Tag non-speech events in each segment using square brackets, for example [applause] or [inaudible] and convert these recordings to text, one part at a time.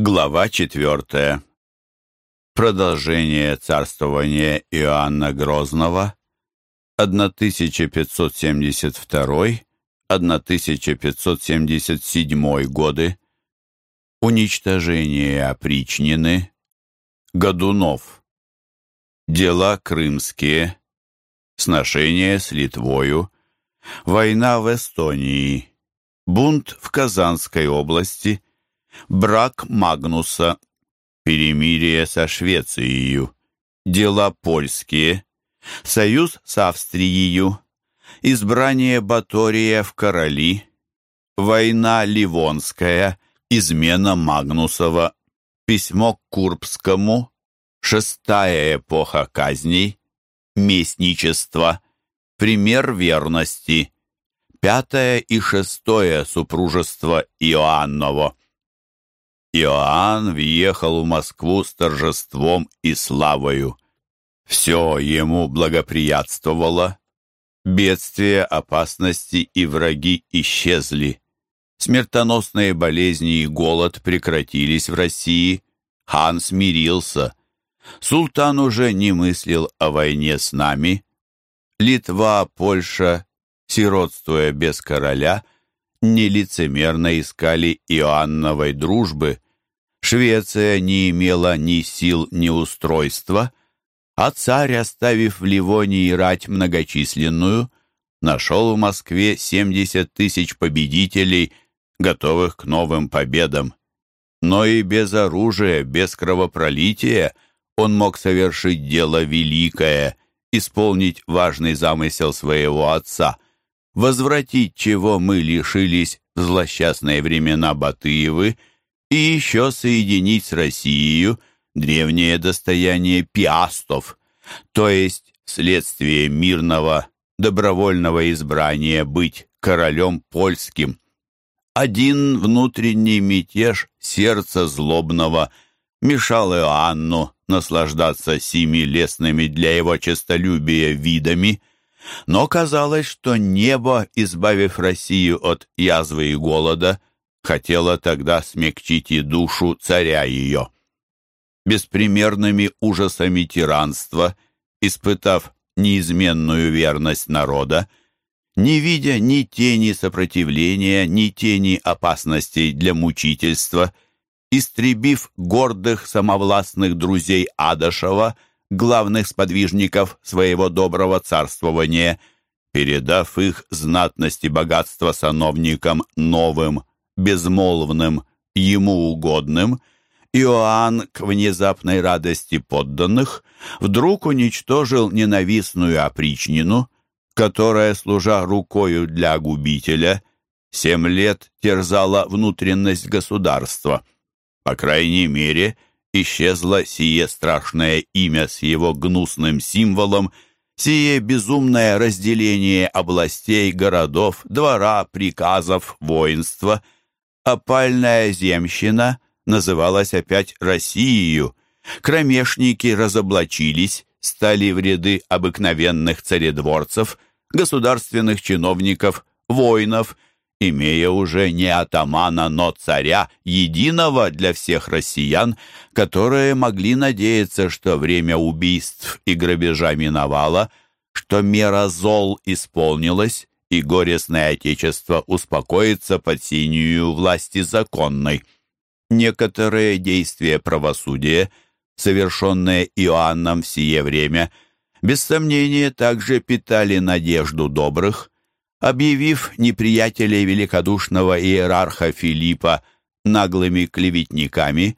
Глава четвертая. Продолжение царствования Иоанна Грозного 1572-1577 годы. Уничтожение опричнины. Годунов. Дела крымские. Сношение с Литвою. Война в Эстонии. Бунт в Казанской области – брак Магнуса, перемирие со Швецией, дела польские, союз с Австрией, избрание Батория в короли, война Ливонская, измена Магнусова, письмо к Курбскому, шестая эпоха казней, местничество, пример верности, пятое и шестое супружество Иоанново. Иоанн въехал в Москву с торжеством и славою. Все ему благоприятствовало. Бедствия, опасности и враги исчезли. Смертоносные болезни и голод прекратились в России. Хан смирился. Султан уже не мыслил о войне с нами. Литва, Польша, сиротствуя без короля, нелицемерно искали Иоанновой дружбы – Швеция не имела ни сил, ни устройства, а царь, оставив в Ливонии рать многочисленную, нашел в Москве 70 тысяч победителей, готовых к новым победам. Но и без оружия, без кровопролития он мог совершить дело великое, исполнить важный замысел своего отца, возвратить, чего мы лишились в злосчастные времена Батыевы, и еще соединить с Россией древнее достояние пиастов, то есть вследствие мирного, добровольного избрания быть королем польским. Один внутренний мятеж сердца злобного мешал Иоанну наслаждаться сими лесными для его честолюбия видами, но казалось, что небо, избавив Россию от язвы и голода, хотела тогда смягчить и душу царя ее. Беспримерными ужасами тиранства, испытав неизменную верность народа, не видя ни тени сопротивления, ни тени опасностей для мучительства, истребив гордых самовластных друзей Адашева, главных сподвижников своего доброго царствования, передав их знатность и богатство сановникам новым, безмолвным, ему угодным, Иоанн к внезапной радости подданных вдруг уничтожил ненавистную опричнину, которая, служа рукою для губителя, семь лет терзала внутренность государства. По крайней мере, исчезло сие страшное имя с его гнусным символом, сие безумное разделение областей, городов, двора, приказов, воинства — опальная земщина называлась опять Россией. Кромешники разоблачились, стали в ряды обыкновенных царедворцев, государственных чиновников, воинов, имея уже не атамана, но царя, единого для всех россиян, которые могли надеяться, что время убийств и грабежа миновало, что мера зол исполнилась, и горестное отечество успокоится под синюю власти законной. Некоторые действия правосудия, совершенные Иоанном в сие время, без сомнения также питали надежду добрых, объявив неприятелей великодушного иерарха Филиппа наглыми клеветниками,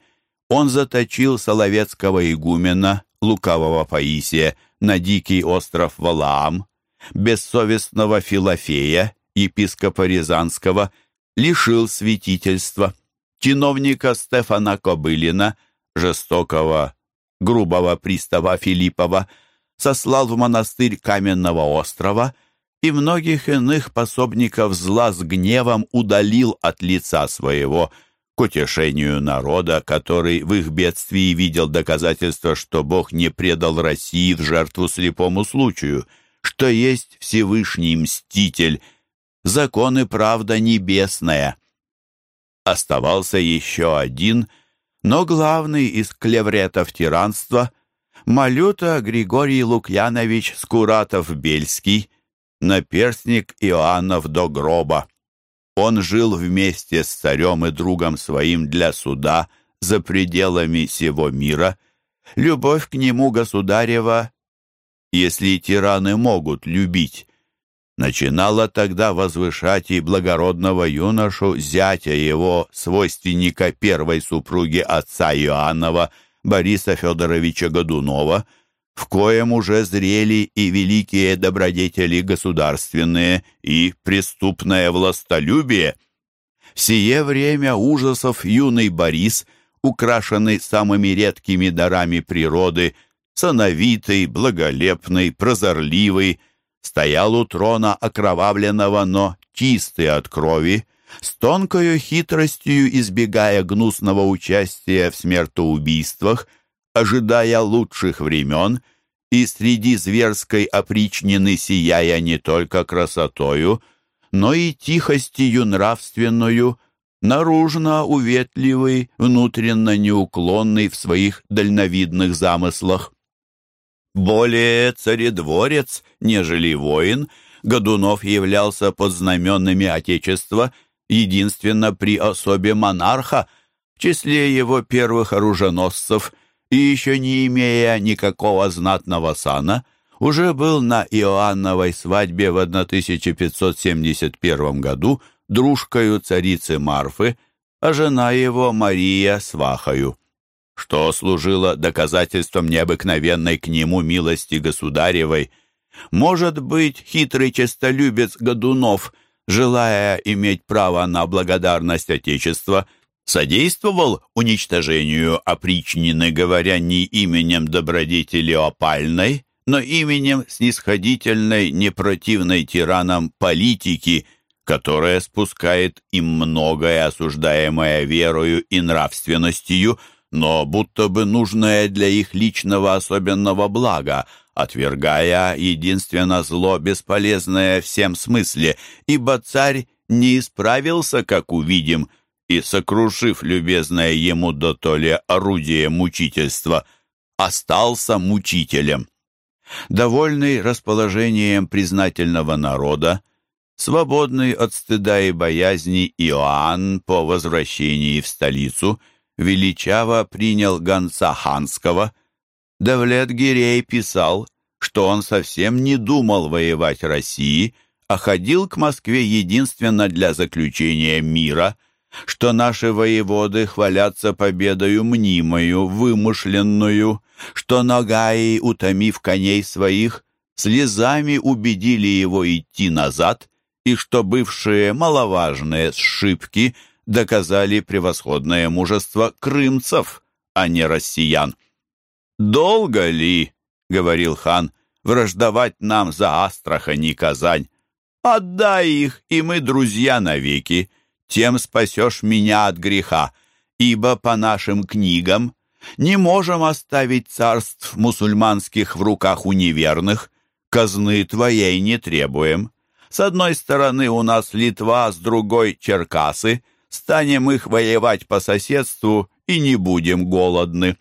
он заточил Соловецкого игумена, лукавого Паисия, на дикий остров Валаам, бессовестного Филофея, епископа Рязанского, лишил святительства, чиновника Стефана Кобылина, жестокого, грубого пристава Филиппова, сослал в монастырь Каменного острова и многих иных пособников зла с гневом удалил от лица своего к утешению народа, который в их бедствии видел доказательство, что Бог не предал России в жертву слепому случаю – что есть Всевышний Мститель, закон и правда небесная. Оставался еще один, но главный из клевретов тиранства — Малюта Григорий Лукьянович Скуратов-Бельский, наперстник Иоаннов до гроба. Он жил вместе с царем и другом своим для суда за пределами сего мира. Любовь к нему государева, если тираны могут любить, начинала тогда возвышать и благородного юношу, зятя его, свойственника первой супруги отца Иоаннова, Бориса Федоровича Годунова, в коем уже зрели и великие добродетели государственные, и преступное властолюбие. В сие время ужасов юный Борис, украшенный самыми редкими дарами природы, сановитый, благолепный, прозорливый, стоял у трона окровавленного, но чистый от крови, с тонкою хитростью избегая гнусного участия в смертоубийствах, ожидая лучших времен и среди зверской опричнины сияя не только красотою, но и тихостью нравственную, наружно уветливый, внутренно неуклонный в своих дальновидных замыслах. Более царедворец, нежели воин, Годунов являлся под знаменами Отечества единственно при особе монарха, в числе его первых оруженосцев, и еще не имея никакого знатного сана, уже был на Иоанновой свадьбе в 1571 году дружкою царицы Марфы, а жена его Мария свахою что служило доказательством необыкновенной к нему милости государевой. Может быть, хитрый честолюбец Годунов, желая иметь право на благодарность Отечества, содействовал уничтожению опричнины, говоря не именем добродетели опальной, но именем снисходительной, непротивной тиранам политики, которая спускает им многое, осуждаемое верою и нравственностью, но будто бы нужное для их личного особенного блага, отвергая единственно зло, бесполезное всем смысле, ибо царь не исправился, как увидим, и, сокрушив любезное ему до то ли орудие мучительства, остался мучителем. Довольный расположением признательного народа, свободный от стыда и боязни Иоанн по возвращении в столицу – величаво принял гонца ханского. Давлет Гирей писал, что он совсем не думал воевать России, а ходил к Москве единственно для заключения мира, что наши воеводы хвалятся победою мнимою, вымышленную, что Нагаи, утомив коней своих, слезами убедили его идти назад, и что бывшие маловажные сшибки – доказали превосходное мужество крымцев, а не россиян. «Долго ли, — говорил хан, — враждовать нам за Астрахань и Казань? Отдай их, и мы друзья навеки, тем спасешь меня от греха, ибо по нашим книгам не можем оставить царств мусульманских в руках у неверных, казны твоей не требуем. С одной стороны у нас Литва, с другой — Черкасы, станем их воевать по соседству и не будем голодны».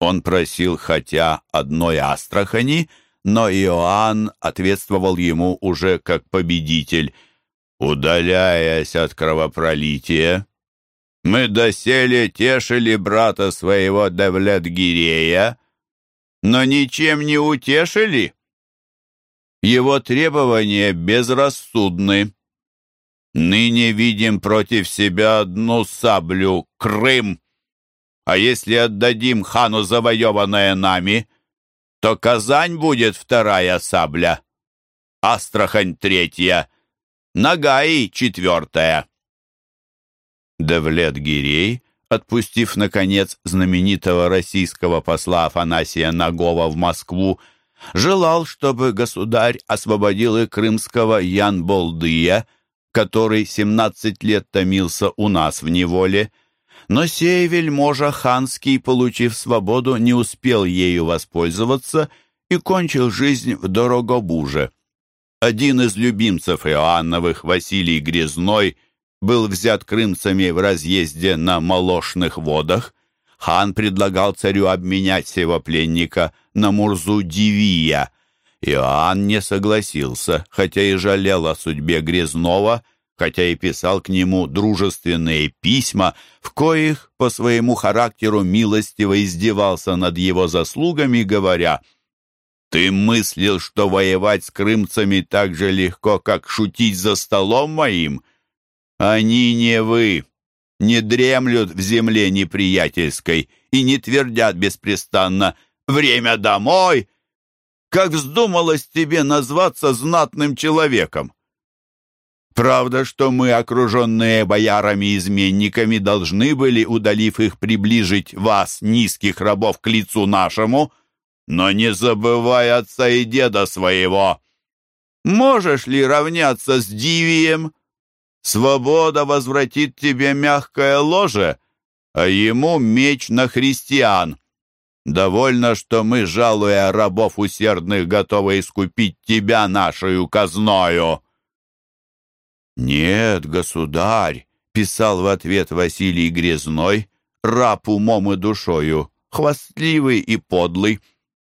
Он просил хотя одной Астрахани, но Иоанн ответствовал ему уже как победитель. «Удаляясь от кровопролития, мы доселе тешили брата своего Девлет-Гирея, но ничем не утешили. Его требования безрассудны. Ныне видим против себя одну саблю — Крым. А если отдадим хану завоеванное нами, то Казань будет вторая сабля, Астрахань третья, Нагаи четвертая. Давлет Гирей, отпустив, наконец, знаменитого российского посла Афанасия Нагова в Москву, желал, чтобы государь освободил и крымского Ян Болдыя, который семнадцать лет томился у нас в неволе, но сей вельможа ханский, получив свободу, не успел ею воспользоваться и кончил жизнь в Дорогобуже. Один из любимцев Иоанновых, Василий Грязной, был взят крымцами в разъезде на Молошных водах, хан предлагал царю обменять сего пленника на Мурзу Дивия. Иоанн не согласился, хотя и жалел о судьбе Грязнова, хотя и писал к нему дружественные письма, в коих по своему характеру милостиво издевался над его заслугами, говоря «Ты мыслил, что воевать с крымцами так же легко, как шутить за столом моим? Они не вы, не дремлют в земле неприятельской и не твердят беспрестанно «Время домой!» Как вздумалось тебе назваться знатным человеком? Правда, что мы, окруженные боярами-изменниками, должны были, удалив их, приближить вас, низких рабов, к лицу нашему, но не забывай отца и деда своего. Можешь ли равняться с Дивием, Свобода возвратит тебе мягкое ложе, а ему меч на христиан. Довольно, что мы, жалуя рабов усердных, готовы искупить тебя нашою казною». «Нет, государь», — писал в ответ Василий Грязной, раб умом и душою, хвастливый и подлый,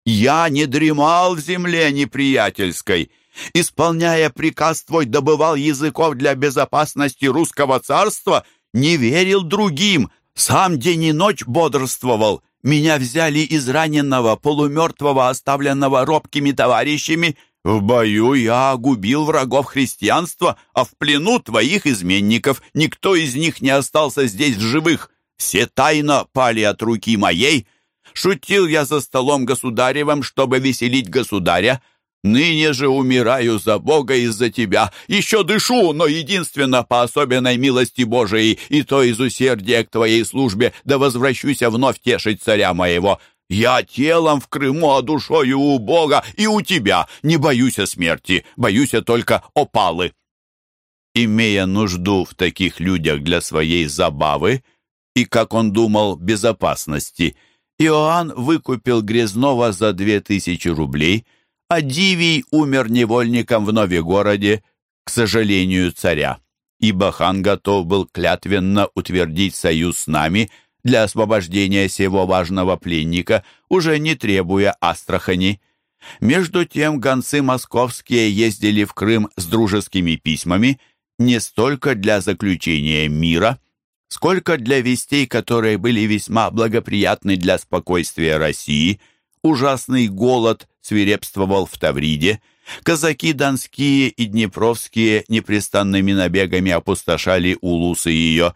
«я не дремал в земле неприятельской» исполняя приказ твой, добывал языков для безопасности русского царства, не верил другим, сам день и ночь бодрствовал. Меня взяли из раненого, полумертвого, оставленного робкими товарищами. В бою я губил врагов христианства, а в плену твоих изменников никто из них не остался здесь в живых. Все тайно пали от руки моей. Шутил я за столом государевым, чтобы веселить государя, Ныне же умираю за Бога из-за тебя. Еще дышу, но единственно по особенной милости Божией, и то из усердия к твоей службе, да возвращуся вновь тешить царя моего. Я телом в Крыму, а душою у Бога и у тебя. Не боюсь смерти, боюсь только опалы». Имея нужду в таких людях для своей забавы и, как он думал, безопасности, Иоанн выкупил Грязнова за две тысячи рублей – а Дивий умер невольником в Новегороде, к сожалению царя, ибо хан готов был клятвенно утвердить союз с нами для освобождения сего важного пленника, уже не требуя Астрахани. Между тем гонцы московские ездили в Крым с дружескими письмами не столько для заключения мира, сколько для вестей, которые были весьма благоприятны для спокойствия России – ужасный голод свирепствовал в Тавриде, казаки донские и днепровские непрестанными набегами опустошали улусы ее,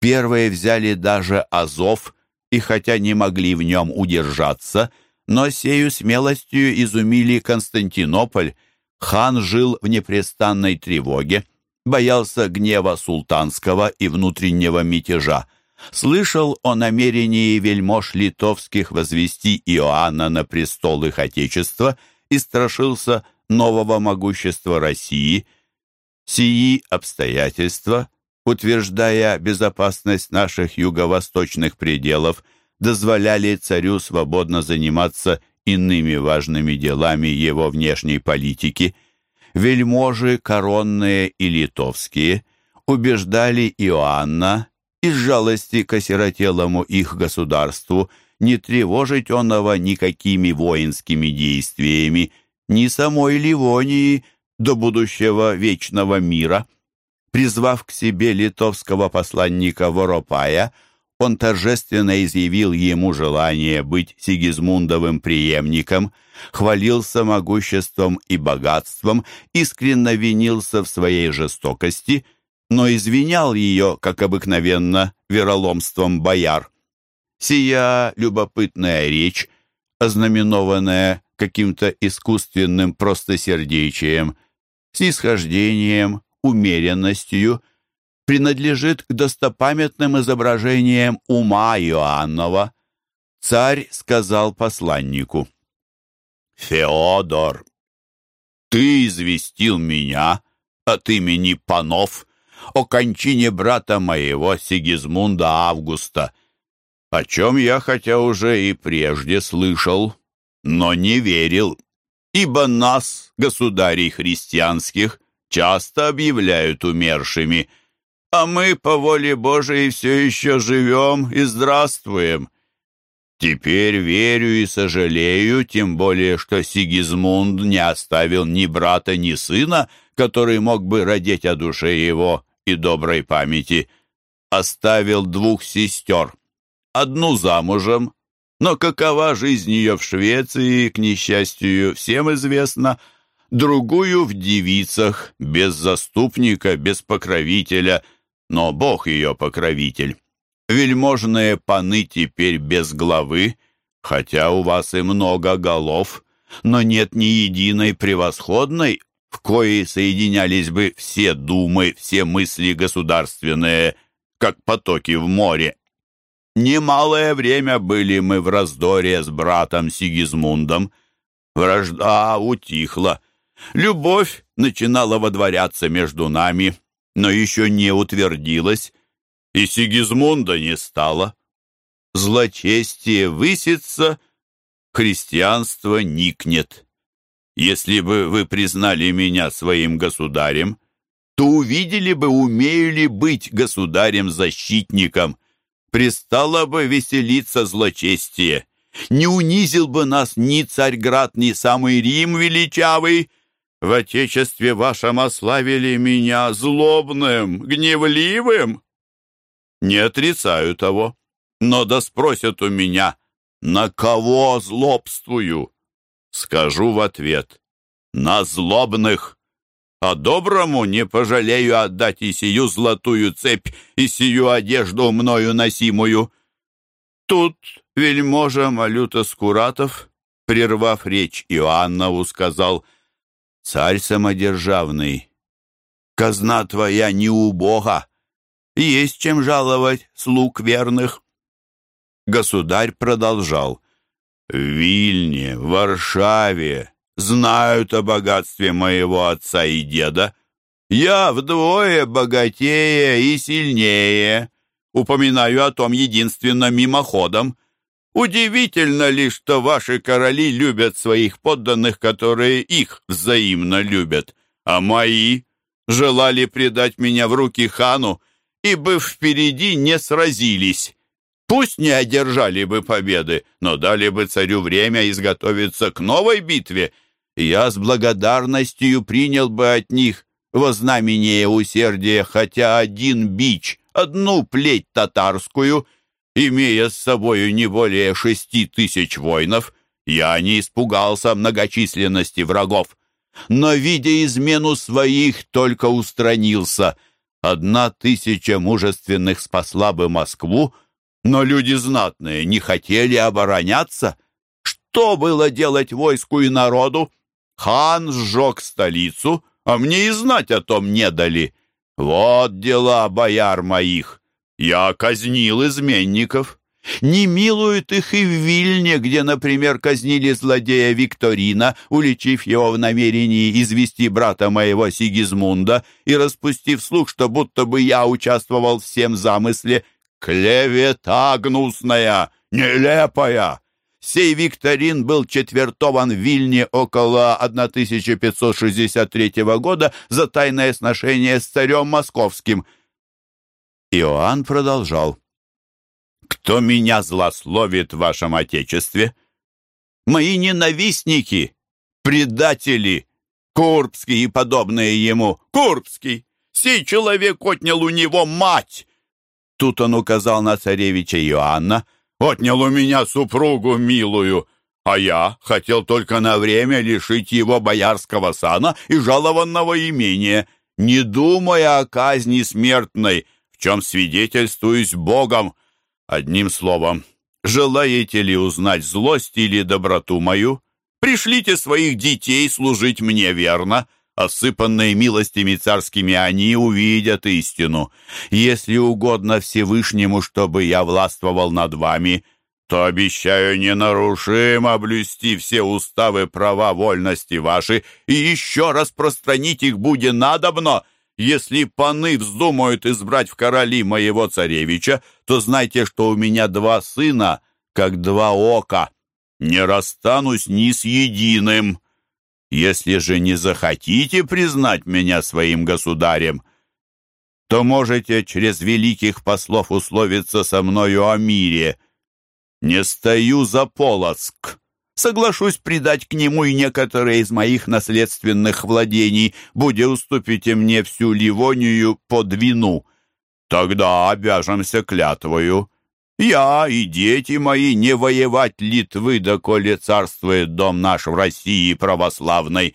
первые взяли даже Азов, и хотя не могли в нем удержаться, но сею смелостью изумили Константинополь, хан жил в непрестанной тревоге, боялся гнева султанского и внутреннего мятежа, Слышал о намерении вельмож литовских возвести Иоанна на престол их Отечества и страшился нового могущества России. Сии обстоятельства, утверждая безопасность наших юго-восточных пределов, дозволяли царю свободно заниматься иными важными делами его внешней политики. Вельможи коронные и литовские убеждали Иоанна из жалости к осиротелому их государству не тревожить оного никакими воинскими действиями, ни самой Ливонии до будущего вечного мира. Призвав к себе литовского посланника Воропая, он торжественно изъявил ему желание быть Сигизмундовым преемником, хвалился могуществом и богатством, искренне винился в своей жестокости – но извинял ее, как обыкновенно, вероломством бояр. Сия любопытная речь, ознаменованная каким-то искусственным простосердечием, снисхождением, умеренностью, принадлежит к достопамятным изображениям ума Иоаннова. Царь сказал посланнику, «Феодор, ты известил меня от имени панов, о кончине брата моего Сигизмунда Августа, о чем я хотя уже и прежде слышал, но не верил, ибо нас, государей христианских, часто объявляют умершими, а мы по воле Божией все еще живем и здравствуем. Теперь верю и сожалею, тем более, что Сигизмунд не оставил ни брата, ни сына, который мог бы родить о душе его и доброй памяти. Оставил двух сестер. Одну замужем, но какова жизнь ее в Швеции, к несчастью, всем известно, другую в девицах, без заступника, без покровителя, но Бог ее покровитель. Вельможные паны теперь без главы, хотя у вас и много голов, но нет ни единой превосходной, в коей соединялись бы все думы, все мысли государственные, как потоки в море. Немалое время были мы в раздоре с братом Сигизмундом. Вражда утихла. Любовь начинала водворяться между нами, но еще не утвердилась, и Сигизмунда не стало. Злочестие высится, христианство никнет. Если бы вы признали меня своим государем, то увидели бы, умею ли быть государем-защитником — пристало бы веселиться злочестие. Не унизил бы нас ни Царьград, ни самый Рим величавый. В отечестве вашем ославили меня злобным, гневливым. Не отрицаю того, но да спросят у меня, на кого злобствую? Скажу в ответ, на злобных а доброму не пожалею отдать и сию золотую цепь, и сию одежду мною носимую». Тут вельможа Малюта Скуратов, прервав речь Иоаннову, сказал, «Царь самодержавный, казна твоя не у Бога, есть чем жаловать слуг верных». Государь продолжал, «В Вильне, в Варшаве, знают о богатстве моего отца и деда. Я вдвое богатее и сильнее. Упоминаю о том единственно мимоходом. Удивительно ли, что ваши короли любят своих подданных, которые их взаимно любят, а мои? Желали предать меня в руки хану, ибо впереди не сразились. Пусть не одержали бы победы, но дали бы царю время изготовиться к новой битве — я с благодарностью принял бы от них во знамение усердия хотя один бич, одну плеть татарскую, имея с собою не более шести тысяч воинов, я не испугался многочисленности врагов, но, видя измену своих, только устранился. Одна тысяча мужественных спасла бы Москву, но люди знатные не хотели обороняться. Что было делать войску и народу? Хан сжег столицу, а мне и знать о том не дали. Вот дела бояр моих. Я казнил изменников. Не милуют их и в Вильне, где, например, казнили злодея Викторина, уличив его в намерении извести брата моего Сигизмунда и распустив слух, что будто бы я участвовал в всем замысле. Клевета гнусная, нелепая! Сей викторин был четвертован в Вильне около 1563 года за тайное сношение с царем московским. Иоанн продолжал. «Кто меня злословит в вашем отечестве? Мои ненавистники, предатели, Курбский и подобные ему. Курбский! Сей человек отнял у него мать!» Тут он указал на царевича Иоанна, отнял у меня супругу милую, а я хотел только на время лишить его боярского сана и жалованного имения, не думая о казни смертной, чем свидетельствуюсь Богом. Одним словом, желаете ли узнать злость или доброту мою? Пришлите своих детей служить мне верно, Осыпанные милостями царскими они увидят истину. Если угодно Всевышнему, чтобы я властвовал над вами, то обещаю ненарушимо блюсти все уставы, права, вольности ваши и еще распространить их будет надобно. Если паны вздумают избрать в короли моего царевича, то знайте, что у меня два сына, как два ока. Не расстанусь ни с единым». Если же не захотите признать меня своим государем, то можете через великих послов условиться со мною о мире. Не стою за Полоцк. Соглашусь придать к нему и некоторые из моих наследственных владений, буде уступите мне всю Ливонию под вину. Тогда обяжемся клятвою. Я и дети мои не воевать Литвы, доколе царствует дом наш в России православной.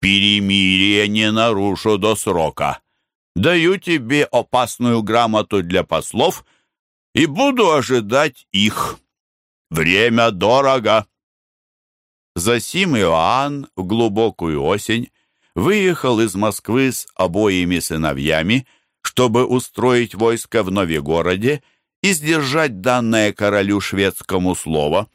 Перемирие не нарушу до срока. Даю тебе опасную грамоту для послов и буду ожидать их. Время дорого. Засим Иоанн в глубокую осень выехал из Москвы с обоими сыновьями, чтобы устроить войско в Новегороде и сдержать данное королю шведскому слово.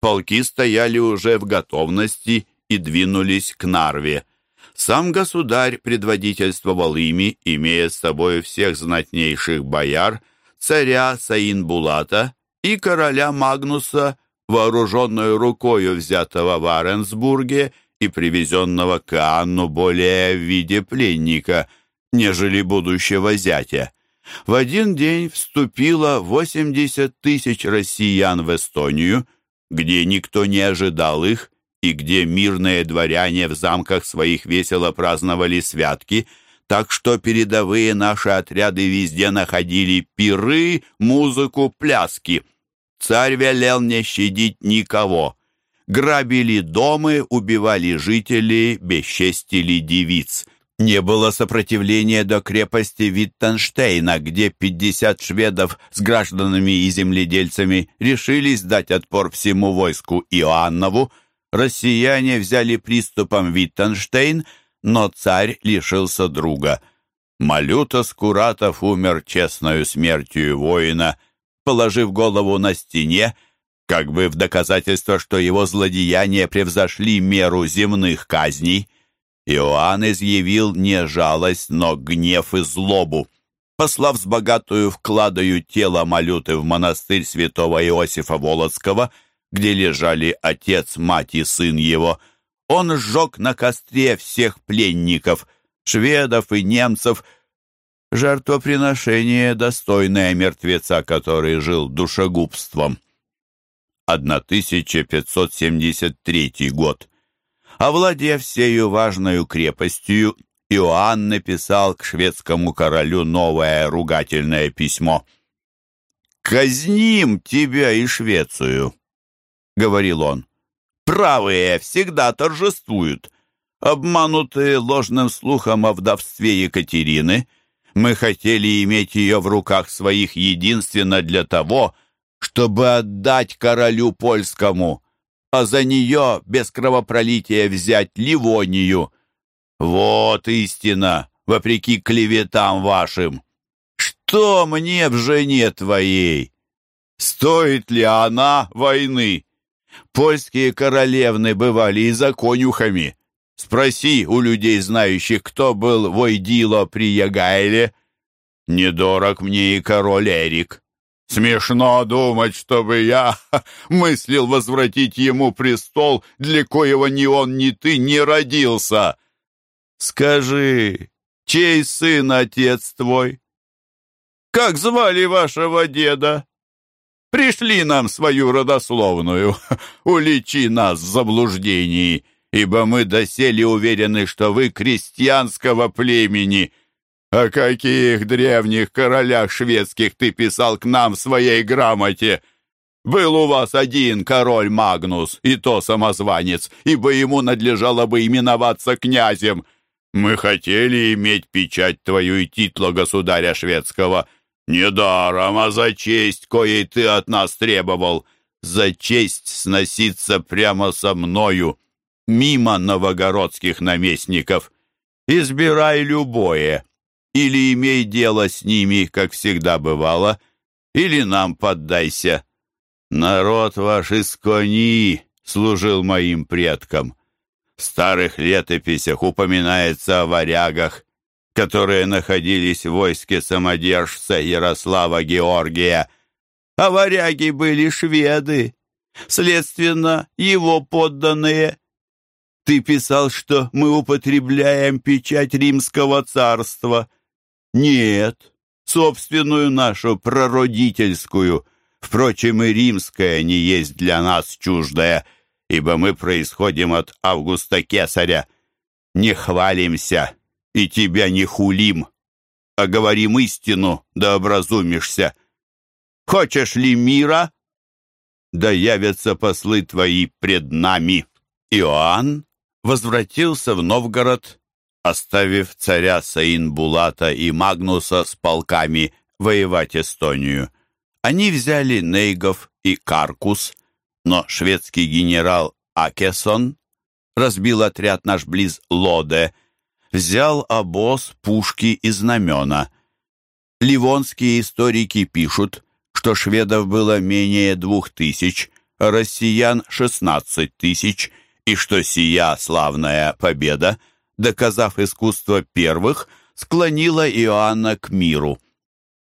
Полки стояли уже в готовности и двинулись к Нарве. Сам государь предводительствовал ими, имея с собой всех знатнейших бояр, царя Саинбулата и короля Магнуса, вооруженную рукою взятого в Аренсбурге и привезенного к Анну более в виде пленника, нежели будущего зятя. В один день вступило 80 тысяч россиян в Эстонию, где никто не ожидал их, и где мирные дворяне в замках своих весело праздновали святки, так что передовые наши отряды везде находили пиры, музыку, пляски. Царь велел не щадить никого. Грабили дома, убивали жителей, бесчестили девиц. Не было сопротивления до крепости Виттенштейна, где 50 шведов с гражданами и земледельцами решились дать отпор всему войску Иоаннову, россияне взяли приступом Виттенштейн, но царь лишился друга. Малюта Скуратов умер честною смертью воина, положив голову на стене, как бы в доказательство, что его злодеяния превзошли меру земных казней. Иоанн изъявил не жалость, но гнев и злобу. Послав с богатую вкладою тело Малюты в монастырь святого Иосифа Володского, где лежали отец, мать и сын его, он сжег на костре всех пленников, шведов и немцев, жертвоприношение, достойное мертвеца, который жил душегубством. 1573 год. Овладев всею важную крепостью, Иоанн написал к шведскому королю новое ругательное письмо. «Казним тебя и Швецию!» говорил он. «Правые всегда торжествуют. Обманутые ложным слухом о вдовстве Екатерины, мы хотели иметь ее в руках своих единственно для того, чтобы отдать королю польскому, а за нее без кровопролития взять Ливонию. Вот истина, вопреки клеветам вашим. Что мне в жене твоей? Стоит ли она войны?» Польские королевны бывали и за конюхами. Спроси у людей, знающих, кто был Войдило при Ягайле. Недорог мне и король Эрик. Смешно думать, чтобы я [laughs] мыслил возвратить ему престол, для коего ни он, ни ты не родился. Скажи, чей сын отец твой? Как звали вашего деда? Пришли нам свою родословную, [laughs] уличи нас в заблуждении, ибо мы доселе уверены, что вы крестьянского племени. О каких древних королях шведских ты писал к нам в своей грамоте? Был у вас один король Магнус, и то самозванец, ибо ему надлежало бы именоваться князем. Мы хотели иметь печать твою и титла государя шведского — «Недаром, а за честь, коей ты от нас требовал, за честь сноситься прямо со мною, мимо новогородских наместников. Избирай любое, или имей дело с ними, как всегда бывало, или нам поддайся. Народ ваш из кони служил моим предкам. В старых летописях упоминается о варягах, которые находились в войске самодержца Ярослава Георгия. А варяги были шведы, следственно, его подданные. Ты писал, что мы употребляем печать римского царства. Нет, собственную нашу прародительскую. Впрочем, и римская не есть для нас чуждая, ибо мы происходим от Августа Кесаря. Не хвалимся и тебя не хулим, а говорим истину, да образумишься. Хочешь ли мира? Да явятся послы твои пред нами. Иоанн возвратился в Новгород, оставив царя Саин-Булата и Магнуса с полками воевать Эстонию. Они взяли Нейгов и Каркус, но шведский генерал Акесон разбил отряд наш близ Лоде, взял обоз, пушки и знамена. Ливонские историки пишут, что шведов было менее двух тысяч, россиян шестнадцать тысяч, и что сия славная победа, доказав искусство первых, склонила Иоанна к миру.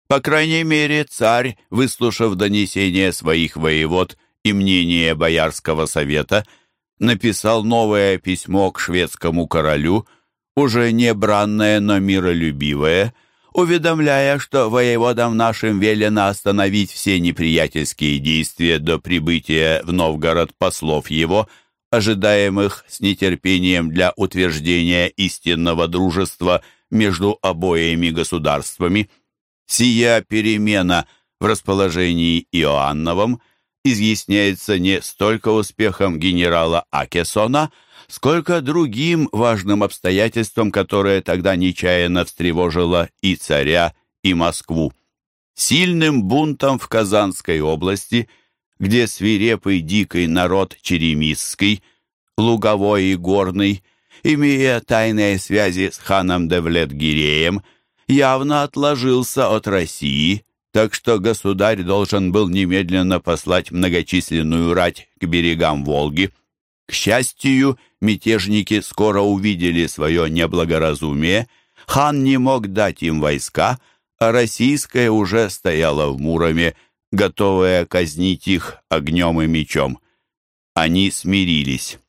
По крайней мере, царь, выслушав донесение своих воевод и мнение Боярского совета, написал новое письмо к шведскому королю, уже не бранное, но миролюбивое, уведомляя, что воеводам нашим велено остановить все неприятельские действия до прибытия в Новгород послов его, ожидаемых с нетерпением для утверждения истинного дружества между обоими государствами. Сия перемена в расположении Иоанновом изъясняется не столько успехом генерала Акесона, сколько другим важным обстоятельством, которое тогда нечаянно встревожило и царя, и Москву. Сильным бунтом в Казанской области, где свирепый дикий народ черемисский, луговой и горный, имея тайные связи с ханом Девлет-Гиреем, явно отложился от России, так что государь должен был немедленно послать многочисленную рать к берегам Волги. К счастью, мятежники скоро увидели свое неблагоразумие, хан не мог дать им войска, а российская уже стояла в Муроме, готовая казнить их огнем и мечом. Они смирились.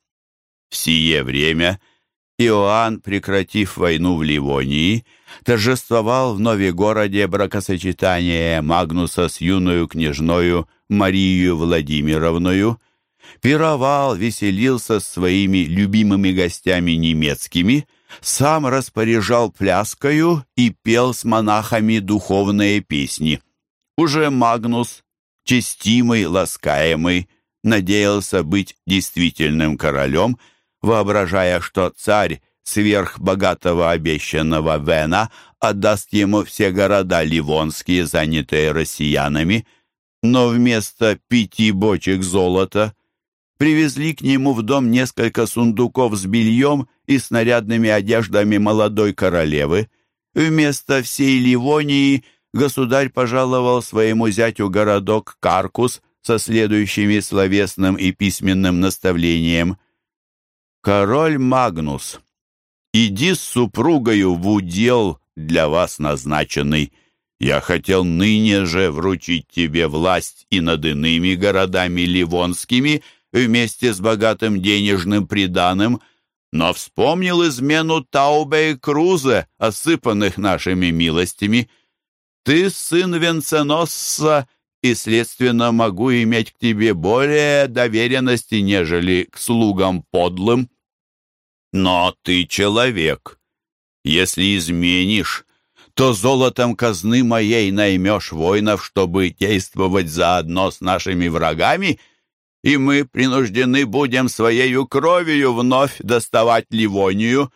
В сие время Иоанн, прекратив войну в Ливонии, торжествовал в Новегороде бракосочетание Магнуса с юною княжною Марию Владимировною, пировал, веселился с своими любимыми гостями немецкими, сам распоряжал пляскою и пел с монахами духовные песни. Уже Магнус, честимый, ласкаемый, надеялся быть действительным королем, воображая, что царь сверх богатого обещанного Вена отдаст ему все города ливонские, занятые россиянами, но вместо пяти бочек золота привезли к нему в дом несколько сундуков с бельем и снарядными одеждами молодой королевы. Вместо всей Ливонии государь пожаловал своему зятю городок Каркус со следующими словесным и письменным наставлением. «Король Магнус, Иди с супругою в удел для вас назначенный. Я хотел ныне же вручить тебе власть и над иными городами ливонскими вместе с богатым денежным приданым, но вспомнил измену Таубе и Крузе, осыпанных нашими милостями. Ты сын венценосца, и, следственно, могу иметь к тебе более доверенности, нежели к слугам подлым. Но ты человек. Если изменишь, то золотом казны моей наймешь воинов, чтобы действовать заодно с нашими врагами, и мы принуждены будем своею кровью вновь доставать Ливонию.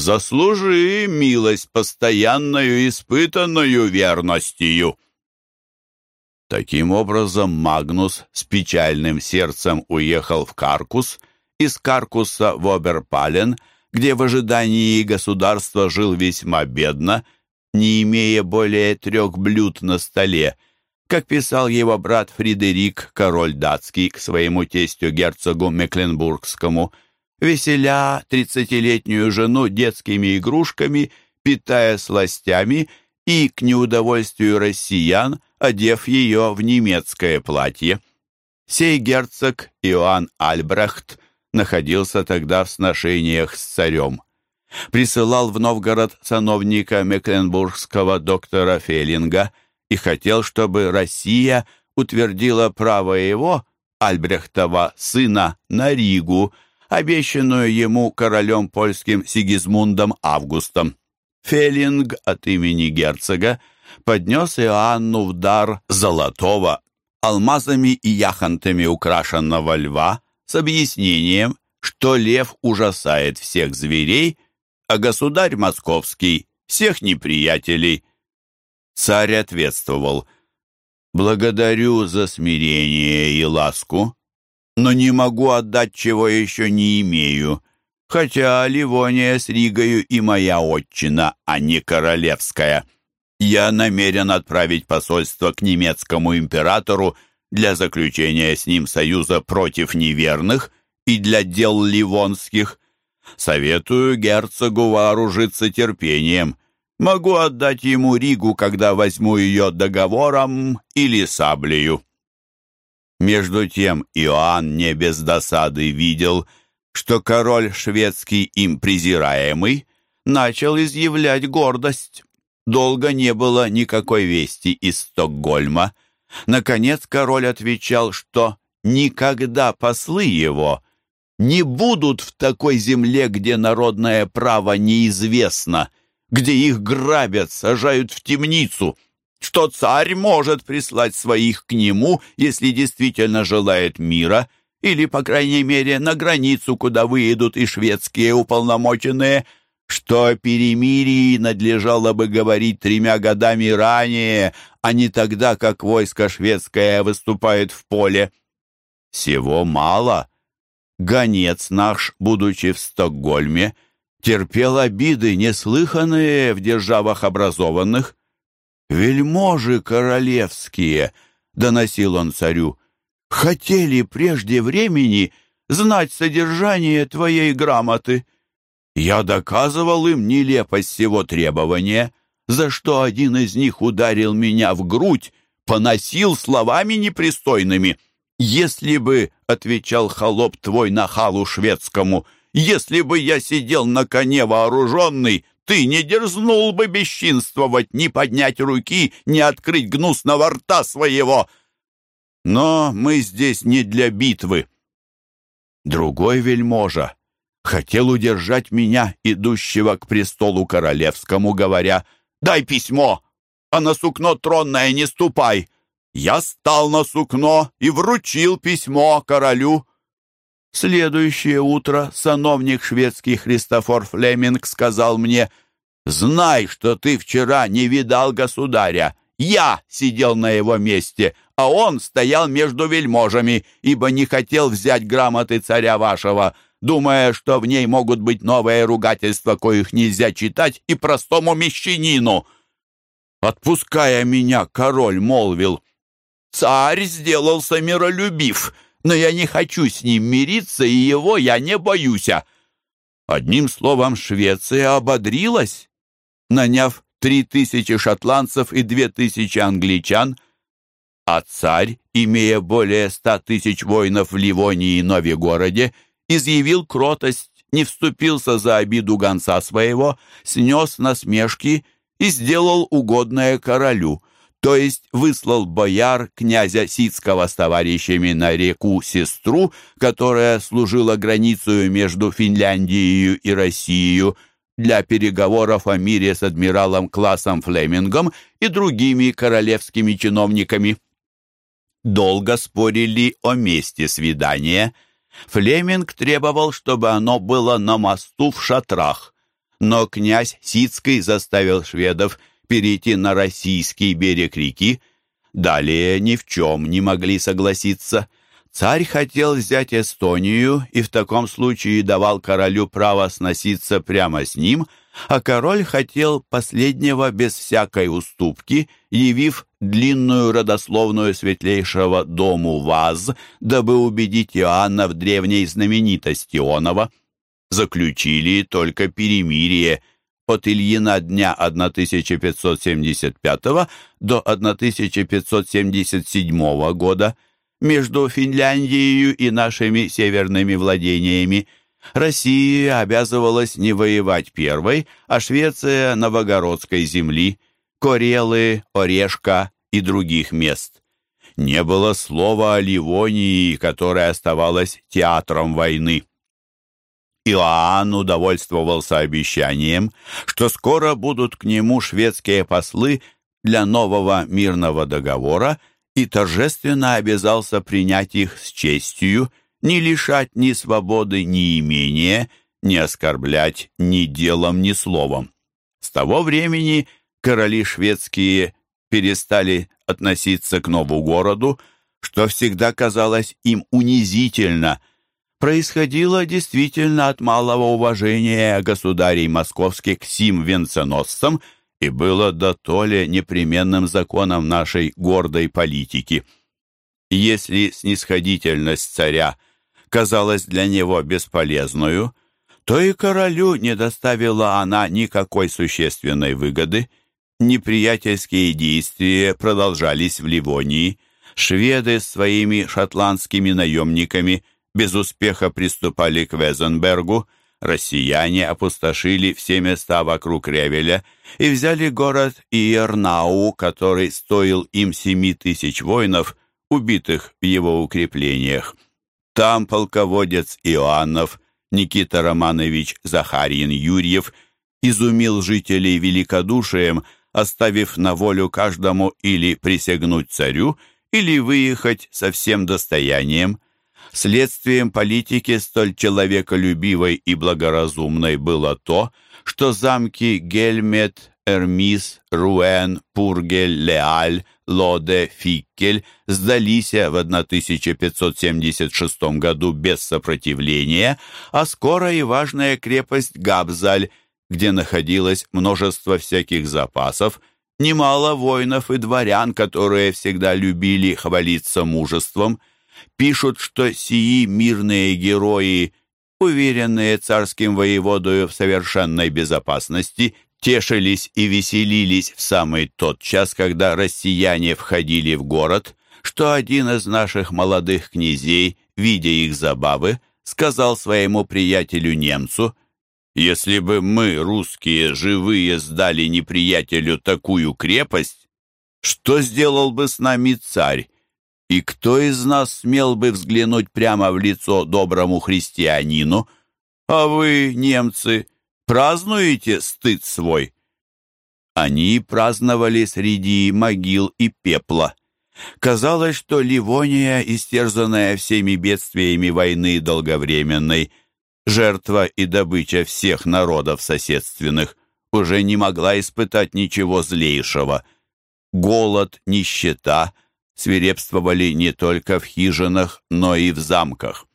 Заслужи милость постоянную, испытанную верностью». Таким образом, Магнус с печальным сердцем уехал в Каркус — из Каркуса в Оберпален, где в ожидании государства жил весьма бедно, не имея более трех блюд на столе, как писал его брат Фридерик, король датский, к своему тестю герцогу Мекленбургскому, веселя тридцатилетнюю жену детскими игрушками, питая сластями и, к неудовольствию россиян, одев ее в немецкое платье. Сей герцог Иоанн Альбрехт находился тогда в сношениях с царем. присылал в Новгород сановника Мекленбургского доктора Феллинга и хотел, чтобы Россия утвердила право его, Альбрехтова сына, на Ригу, обещанную ему королем польским Сигизмундом Августом. Феллинг от имени герцога поднес Иоанну в дар золотого, алмазами и яхонтами украшенного льва с объяснением, что лев ужасает всех зверей, а государь московский — всех неприятелей. Царь ответствовал, «Благодарю за смирение и ласку, но не могу отдать, чего еще не имею, хотя Ливония с Ригою и моя отчина, а не королевская. Я намерен отправить посольство к немецкому императору для заключения с ним союза против неверных и для дел ливонских. Советую герцогу вооружиться терпением. Могу отдать ему Ригу, когда возьму ее договором или саблею. Между тем Иоанн не без досады видел, что король шведский им презираемый начал изъявлять гордость. Долго не было никакой вести из Стокгольма. Наконец король отвечал, что никогда послы его не будут в такой земле, где народное право неизвестно, где их грабят, сажают в темницу — что царь может прислать своих к нему, если действительно желает мира, или, по крайней мере, на границу, куда выедут и шведские уполномоченные, что о перемирии надлежало бы говорить тремя годами ранее, а не тогда, как войско шведское выступает в поле. Всего мало. Гонец наш, будучи в Стокгольме, терпел обиды, неслыханные в державах образованных, «Вельможи королевские», — доносил он царю, — «хотели прежде времени знать содержание твоей грамоты. Я доказывал им нелепость всего требования, за что один из них ударил меня в грудь, поносил словами непристойными. Если бы, — отвечал холоп твой нахалу шведскому, — если бы я сидел на коне вооруженный, ты не дерзнул бы бесчинствовать, не поднять руки, не открыть гнусного рта своего. Но мы здесь не для битвы. Другой вельможа хотел удержать меня, идущего к престолу королевскому, говоря, «Дай письмо, а на сукно тронное не ступай». Я стал на сукно и вручил письмо королю. Следующее утро сановник шведский Христофор Флеминг сказал мне, «Знай, что ты вчера не видал государя. Я сидел на его месте, а он стоял между вельможами, ибо не хотел взять грамоты царя вашего, думая, что в ней могут быть новые ругательства, коих нельзя читать и простому мещанину». Отпуская меня, король молвил, «Царь сделался миролюбив» но я не хочу с ним мириться, и его я не боюсь. Одним словом, Швеция ободрилась, наняв три тысячи шотландцев и две тысячи англичан, а царь, имея более ста тысяч воинов в Ливонии и Новигороде, изъявил кротость, не вступился за обиду гонца своего, снес насмешки и сделал угодное королю — то есть выслал бояр князя Сицкого с товарищами на реку Сестру, которая служила границей между Финляндией и Россией, для переговоров о мире с адмиралом Классом Флемингом и другими королевскими чиновниками. Долго спорили о месте свидания. Флеминг требовал, чтобы оно было на мосту в шатрах, но князь Сицкий заставил шведов перейти на российский берег реки, далее ни в чем не могли согласиться. Царь хотел взять Эстонию и в таком случае давал королю право сноситься прямо с ним, а король хотел последнего без всякой уступки, явив длинную родословную светлейшего дому Ваз, дабы убедить Иоанна в древней знаменитости Онова. Заключили только перемирие, от Ильина дня 1575 до 1577 года между Финляндией и нашими северными владениями. Россия обязывалась не воевать первой, а Швеция — Новогородской земли, Корелы, Орешка и других мест. Не было слова о Ливонии, которая оставалась театром войны. Иоанн удовольствовался обещанием, что скоро будут к нему шведские послы для нового мирного договора и торжественно обязался принять их с честью, не лишать ни свободы, ни имения, не оскорблять ни делом, ни словом. С того времени короли шведские перестали относиться к Нову-городу, что всегда казалось им унизительно, происходило действительно от малого уважения государей московских к сим венценосцам и было до то ли непременным законом нашей гордой политики. Если снисходительность царя казалась для него бесполезную, то и королю не доставила она никакой существенной выгоды. Неприятельские действия продолжались в Ливонии. Шведы с своими шотландскими наемниками без успеха приступали к Везенбергу, россияне опустошили все места вокруг Ревеля и взяли город Иернау, который стоил им семи тысяч воинов, убитых в его укреплениях. Там полководец Иоаннов, Никита Романович Захарин Юрьев, изумил жителей великодушием, оставив на волю каждому или присягнуть царю, или выехать со всем достоянием. Следствием политики столь человеколюбивой и благоразумной было то, что замки Гельмет, Эрмис, Руэн, Пургель, Леаль, Лоде, Фиккель сдались в 1576 году без сопротивления, а скоро и важная крепость Габзаль, где находилось множество всяких запасов, немало воинов и дворян, которые всегда любили хвалиться мужеством, пишут, что сии мирные герои, уверенные царским воеводою в совершенной безопасности, тешились и веселились в самый тот час, когда россияне входили в город, что один из наших молодых князей, видя их забавы, сказал своему приятелю-немцу, «Если бы мы, русские, живые, сдали неприятелю такую крепость, что сделал бы с нами царь? И кто из нас смел бы взглянуть прямо в лицо доброму христианину? А вы, немцы, — празднуете стыд свой?» Они праздновали среди могил и пепла. Казалось, что Ливония, истерзанная всеми бедствиями войны долговременной, жертва и добыча всех народов соседственных, уже не могла испытать ничего злейшего. Голод, нищета свирепствовали не только в хижинах, но и в замках.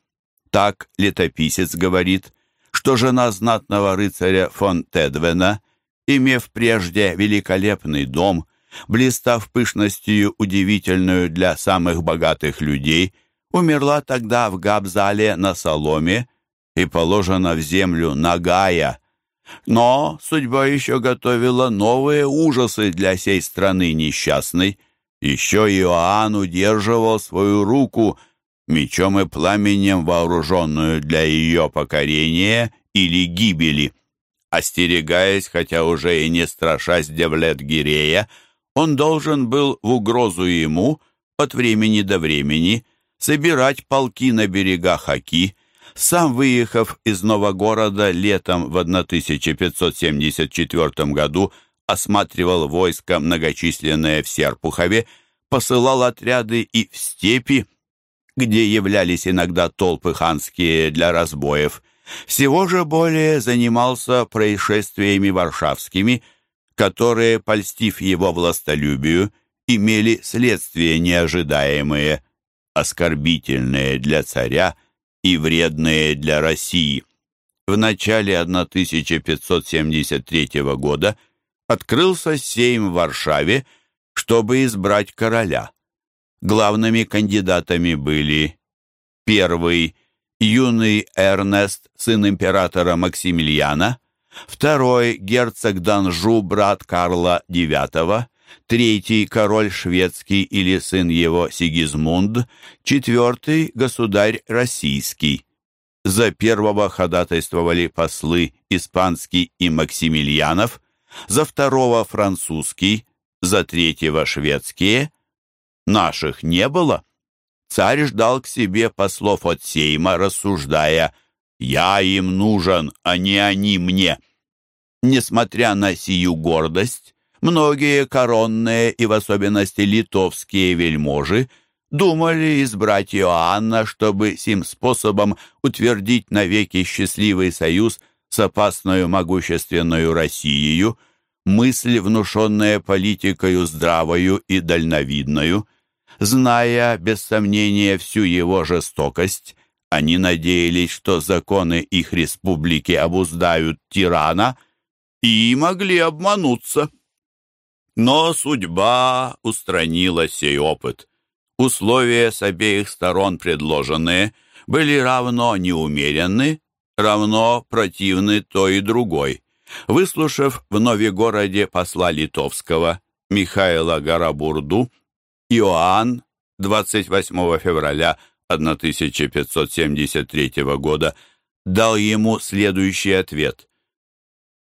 Так летописец говорит, что жена знатного рыцаря фон Тедвена, имев прежде великолепный дом, блистав пышностью удивительную для самых богатых людей, умерла тогда в Габзале на соломе и положена в землю нагая. Но судьба еще готовила новые ужасы для сей страны несчастной. Еще Иоанн удерживал свою руку — мечом и пламенем вооруженную для ее покорения или гибели. Остерегаясь, хотя уже и не страшась Девлет-Гирея, он должен был в угрозу ему от времени до времени собирать полки на берегах Аки, сам выехав из Новогорода летом в 1574 году, осматривал войско, многочисленное в Серпухове, посылал отряды и в степи, где являлись иногда толпы ханские для разбоев. Всего же более занимался происшествиями варшавскими, которые, польстив его властолюбию, имели следствия неожидаемые, оскорбительные для царя и вредные для России. В начале 1573 года открылся сейм в Варшаве, чтобы избрать короля. Главными кандидатами были первый – юный Эрнест, сын императора Максимилиана, второй – герцог Данжу, брат Карла IX, третий – король шведский или сын его Сигизмунд, четвертый – государь российский. За первого ходатайствовали послы Испанский и Максимилианов, за второго французский, за третьего шведские. Наших не было. Царь ждал к себе послов от Сейма, рассуждая «Я им нужен, а не они мне». Несмотря на сию гордость, многие коронные и в особенности литовские вельможи думали избрать Иоанна, чтобы сим способом утвердить навеки счастливый союз с опасную могущественную Россией, мысль, внушенная политикою здравою и дальновидною, зная, без сомнения, всю его жестокость, они надеялись, что законы их республики обуздают тирана, и могли обмануться. Но судьба устранила сей опыт. Условия с обеих сторон предложенные были равно неумеренны, равно противны то и другой. Выслушав в Новегороде посла литовского Михаила Гарабурду, Иоанн 28 февраля 1573 года дал ему следующий ответ.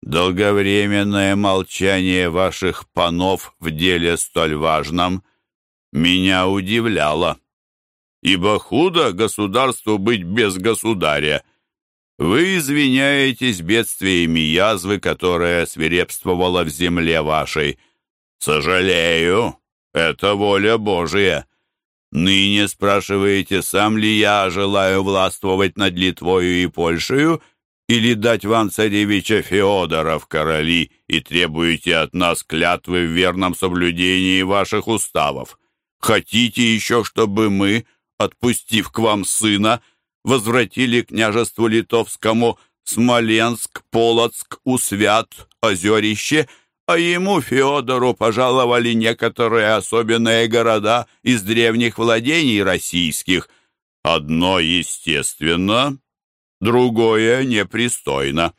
«Долговременное молчание ваших панов в деле столь важном меня удивляло, ибо худо государству быть без государя, вы извиняетесь бедствиями язвы, которая свирепствовала в земле вашей. Сожалею, это воля Божия. Ныне спрашиваете, сам ли я желаю властвовать над Литвою и Польшею, или дать вам царевича Феодора в короли и требуете от нас клятвы в верном соблюдении ваших уставов. Хотите еще, чтобы мы, отпустив к вам сына, возвратили княжеству литовскому Смоленск, Полоцк, Усвят, Озерище, а ему, Феодору, пожаловали некоторые особенные города из древних владений российских. Одно естественно, другое непристойно.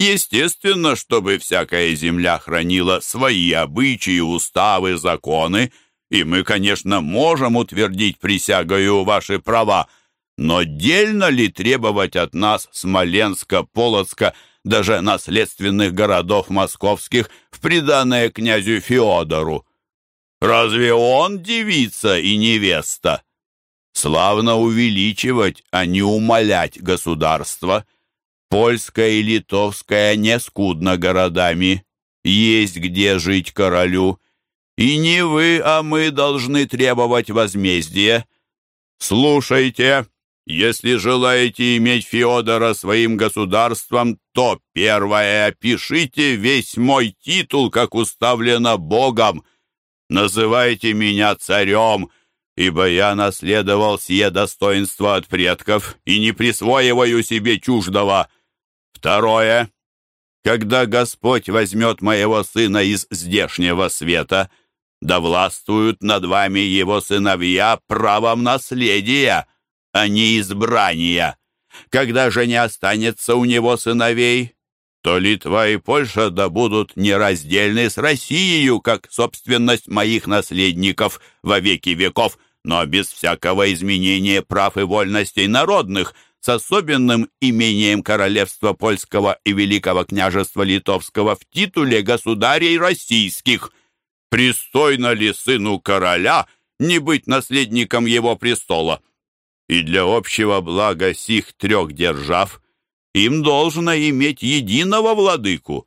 Естественно, чтобы всякая земля хранила свои обычаи, уставы, законы, и мы, конечно, можем утвердить присягою ваши права, но дельно ли требовать от нас Смоленска, Полоцка, даже наследственных городов московских в приданное князю Феодору? Разве он девица и невеста? Славно увеличивать, а не умолять государство. Польская и литовская не скудно городами. Есть где жить королю. И не вы, а мы должны требовать возмездия. Слушайте, если желаете иметь Феодора своим государством, то первое опишите весь мой титул, как уставлено Богом. Называйте меня царем, ибо я наследовал сие достоинство от предков и не присвоиваю себе чуждого. Второе. Когда Господь возьмет моего сына из здешнего света, да властвуют над вами его сыновья правом наследия» а не избрания. Когда же не останется у него сыновей, то Литва и Польша да будут нераздельны с Россией, как собственность моих наследников во веки веков, но без всякого изменения прав и вольностей народных, с особенным имением королевства польского и великого княжества литовского в титуле государей российских. Пристойно ли сыну короля не быть наследником его престола? И для общего блага сих трех держав им должно иметь единого владыку.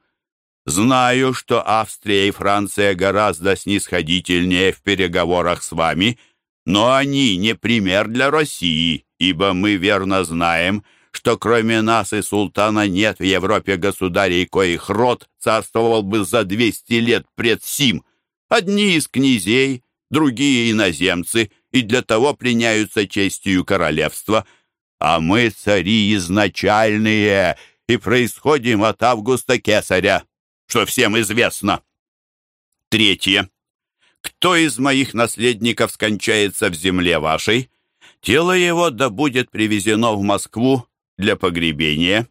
Знаю, что Австрия и Франция гораздо снисходительнее в переговорах с вами, но они не пример для России, ибо мы верно знаем, что кроме нас и султана нет в Европе государей, коих род царствовал бы за двести лет пред сим. Одни из князей, другие иноземцы — и для того пленяются честью королевства, а мы цари изначальные и происходим от Августа Кесаря, что всем известно. Третье. Кто из моих наследников скончается в земле вашей, тело его да будет привезено в Москву для погребения.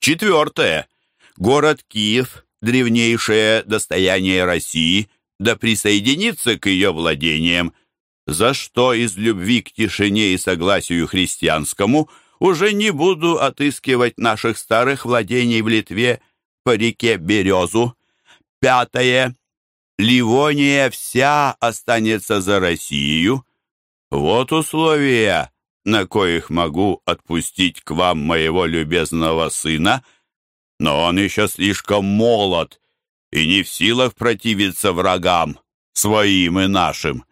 Четвертое. Город Киев, древнейшее достояние России, да присоединится к ее владениям, за что из любви к тишине и согласию христианскому уже не буду отыскивать наших старых владений в Литве по реке Березу. Пятое. Ливония вся останется за Россию. Вот условия, на коих могу отпустить к вам моего любезного сына, но он еще слишком молод и не в силах противиться врагам, своим и нашим.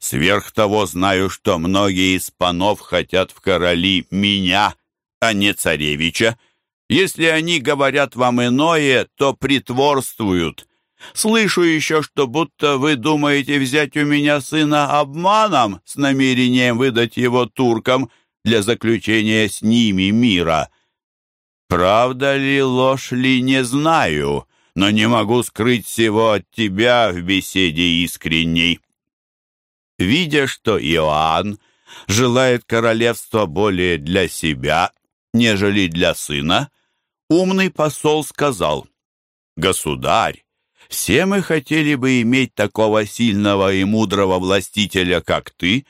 Сверх того знаю, что многие из панов хотят в короли меня, а не царевича. Если они говорят вам иное, то притворствуют. Слышу еще, что будто вы думаете взять у меня сына обманом с намерением выдать его туркам для заключения с ними мира. Правда ли, ложь ли, не знаю, но не могу скрыть всего от тебя в беседе искренней. Видя, что Иоанн желает королевства более для себя, нежели для сына, умный посол сказал, «Государь, все мы хотели бы иметь такого сильного и мудрого властителя, как ты,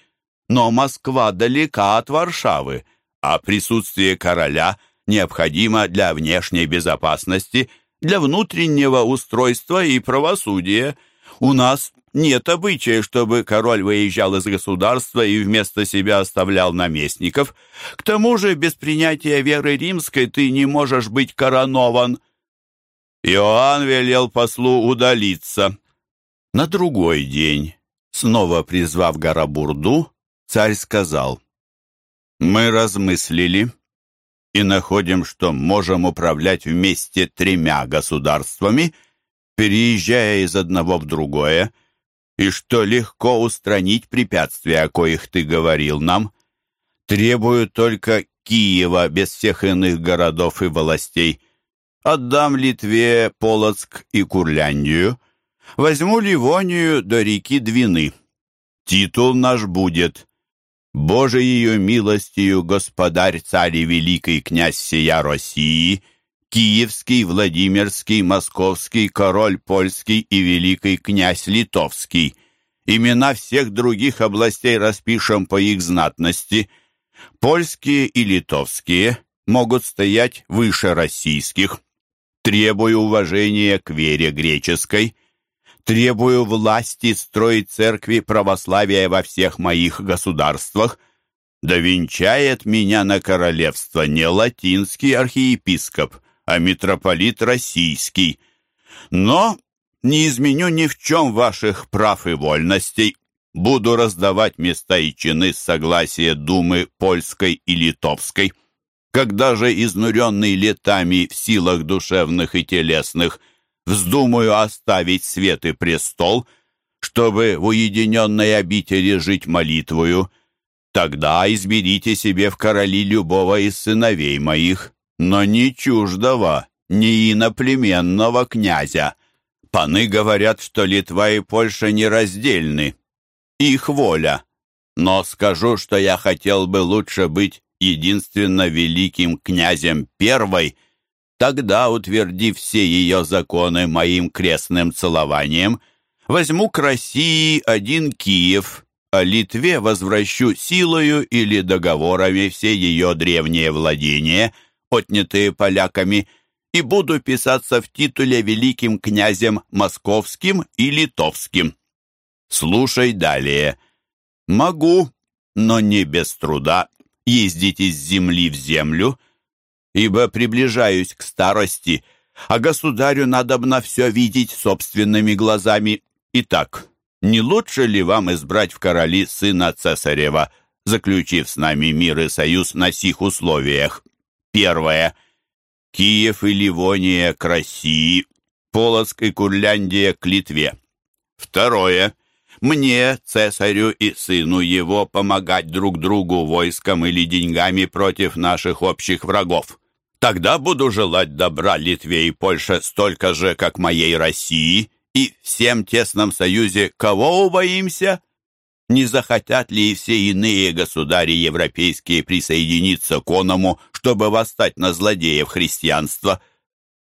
но Москва далека от Варшавы, а присутствие короля необходимо для внешней безопасности, для внутреннего устройства и правосудия. У нас нет обычая, чтобы король выезжал из государства и вместо себя оставлял наместников. К тому же без принятия веры римской ты не можешь быть коронован. Иоанн велел послу удалиться. На другой день, снова призвав Гарабурду, царь сказал, «Мы размыслили и находим, что можем управлять вместе тремя государствами, переезжая из одного в другое, и что легко устранить препятствия, о коих ты говорил нам. Требую только Киева без всех иных городов и властей» Отдам Литве Полоцк и Курляндию. Возьму Ливонию до реки Двины. Титул наш будет «Божиею милостью, господарь, царь и великий князь сия России», Киевский, Владимирский, Московский, король польский и великий князь литовский. Имена всех других областей распишем по их знатности. Польские и литовские могут стоять выше российских. Требую уважения к вере греческой. Требую власти строить церкви православия во всех моих государствах. Да венчает меня на королевство не латинский архиепископ, а митрополит российский. Но не изменю ни в чем ваших прав и вольностей. Буду раздавать места и чины с согласия Думы польской и литовской когда же, изнуренный летами в силах душевных и телесных, вздумаю оставить свет и престол, чтобы в уединенной обители жить молитвою, тогда изберите себе в короли любого из сыновей моих, но не чуждого, не иноплеменного князя. Паны говорят, что Литва и Польша нераздельны. Их воля. Но скажу, что я хотел бы лучше быть единственно великим князем первой, тогда, утвердив все ее законы моим крестным целованием, возьму к России один Киев, а Литве возвращу силою или договорами все ее древние владения, отнятые поляками, и буду писаться в титуле великим князем московским и литовским. Слушай далее. Могу, но не без труда ездить из земли в землю, ибо приближаюсь к старости, а государю надобно все видеть собственными глазами. Итак, не лучше ли вам избрать в короли сына цесарева, заключив с нами мир и союз на сих условиях? Первое. Киев и Ливония к России, Полоцк и Курляндия к Литве. Второе мне, цесарю и сыну его, помогать друг другу войском или деньгами против наших общих врагов. Тогда буду желать добра Литве и Польше столько же, как моей России, и всем тесном союзе кого убоимся? Не захотят ли и все иные государи европейские присоединиться к оному, чтобы восстать на злодеев христианства?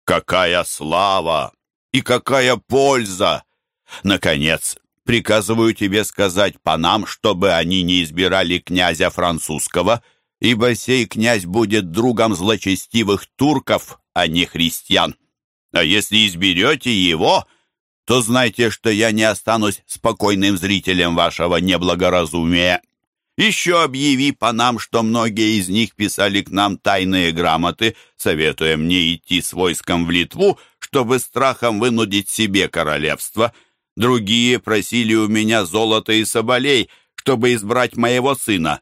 Какая слава и какая польза! Наконец, Приказываю тебе сказать панам, чтобы они не избирали князя французского, ибо сей князь будет другом злочестивых турков, а не христиан. А если изберете его, то знайте, что я не останусь спокойным зрителем вашего неблагоразумия. Еще объяви по нам, что многие из них писали к нам тайные грамоты, советуя мне идти с войском в Литву, чтобы страхом вынудить себе королевство. Другие просили у меня золота и соболей, чтобы избрать моего сына.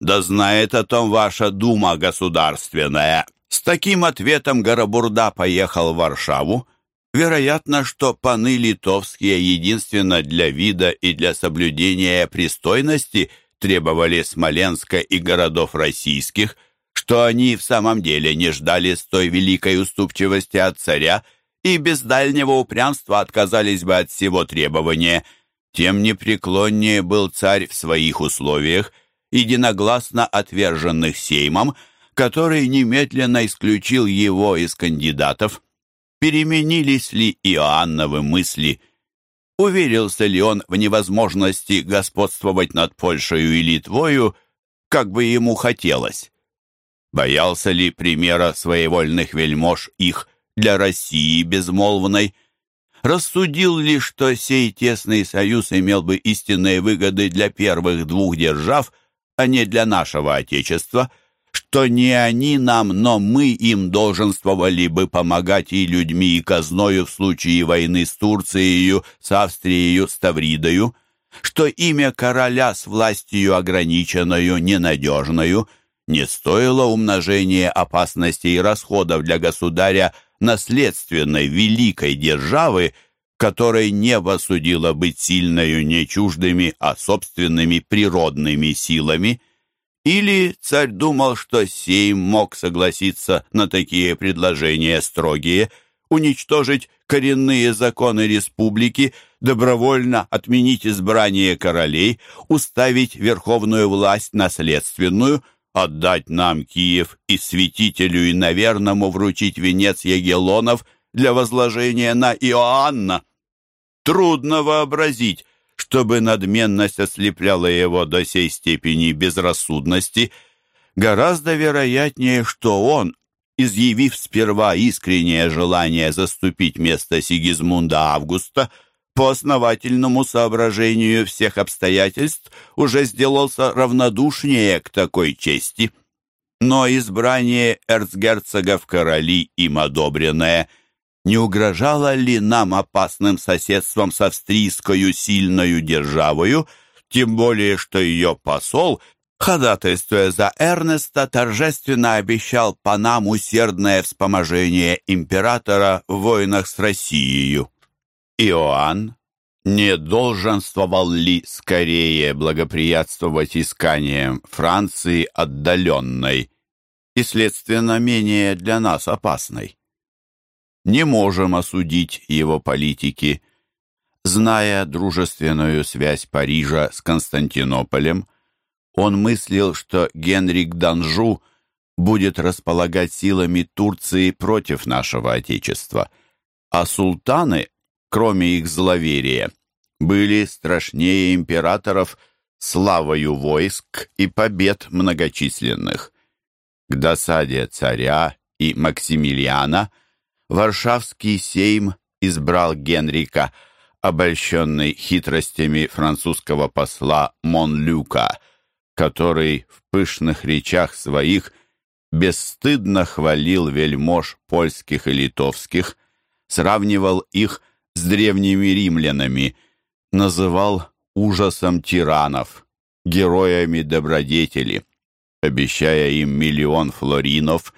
Да знает о том ваша дума государственная». С таким ответом Горобурда поехал в Варшаву. Вероятно, что паны литовские единственно для вида и для соблюдения пристойности – требовали Смоленска и городов российских, что они в самом деле не ждали с той великой уступчивости от царя и без дальнего упрямства отказались бы от всего требования, тем непреклоннее был царь в своих условиях, единогласно отверженных сеймом, который немедленно исключил его из кандидатов. Переменились ли Иоанновы мысли – Уверился ли он в невозможности господствовать над Польшей и Литвою, как бы ему хотелось? Боялся ли примера своевольных вельмож их для России безмолвной? Рассудил ли, что сей тесный союз имел бы истинные выгоды для первых двух держав, а не для нашего Отечества – что не они нам, но мы им долженствовали бы помогать и людьми, и казною в случае войны с Турцией, с Австрией, с Тавридою, что имя короля с властью ограниченную, ненадежною, не стоило умножения опасностей и расходов для государя наследственной великой державы, которой небо судило быть сильною не чуждыми, а собственными природными силами – или царь думал, что Сейм мог согласиться на такие предложения строгие, уничтожить коренные законы республики, добровольно отменить избрание королей, уставить верховную власть наследственную, отдать нам Киев и святителю и наверному вручить венец Егелонов для возложения на Иоанна. Трудно вообразить, чтобы надменность ослепляла его до сей степени безрассудности, гораздо вероятнее, что он, изъявив сперва искреннее желание заступить место Сигизмунда Августа, по основательному соображению всех обстоятельств уже сделался равнодушнее к такой чести. Но избрание эрцгерцога в короли им одобренное – не угрожало ли нам опасным соседством с австрийскою сильною державою, тем более что ее посол, ходатайствуя за Эрнеста, торжественно обещал по нам усердное вспоможение императора в войнах с Россией. Иоанн не долженствовал ли скорее благоприятствовать исканиям Франции отдаленной и, следственно, менее для нас опасной? Не можем осудить его политики. Зная дружественную связь Парижа с Константинополем, он мыслил, что Генрик Данжу будет располагать силами Турции против нашего Отечества, а султаны, кроме их зловерия, были страшнее императоров славою войск и побед многочисленных. К досаде царя и Максимилиана – Варшавский сейм избрал Генрика, обольщенный хитростями французского посла Монлюка, который в пышных речах своих бесстыдно хвалил вельмож польских и литовских, сравнивал их с древними римлянами, называл ужасом тиранов, героями добродетели, обещая им миллион флоринов –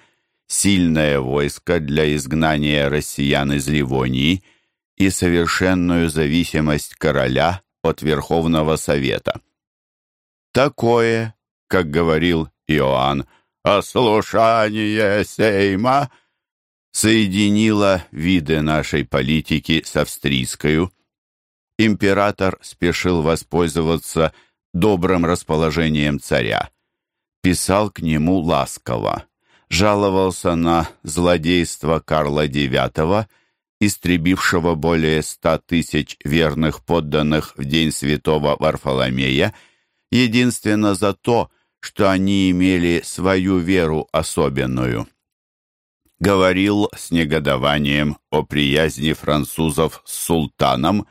сильное войско для изгнания россиян из Ливонии и совершенную зависимость короля от Верховного Совета. Такое, как говорил Иоанн, «ослушание Сейма» соединило виды нашей политики с австрийской. Император спешил воспользоваться добрым расположением царя. Писал к нему ласково жаловался на злодейство Карла IX, истребившего более ста тысяч верных подданных в день святого Варфоломея, единственно за то, что они имели свою веру особенную. Говорил с негодованием о приязни французов с султаном,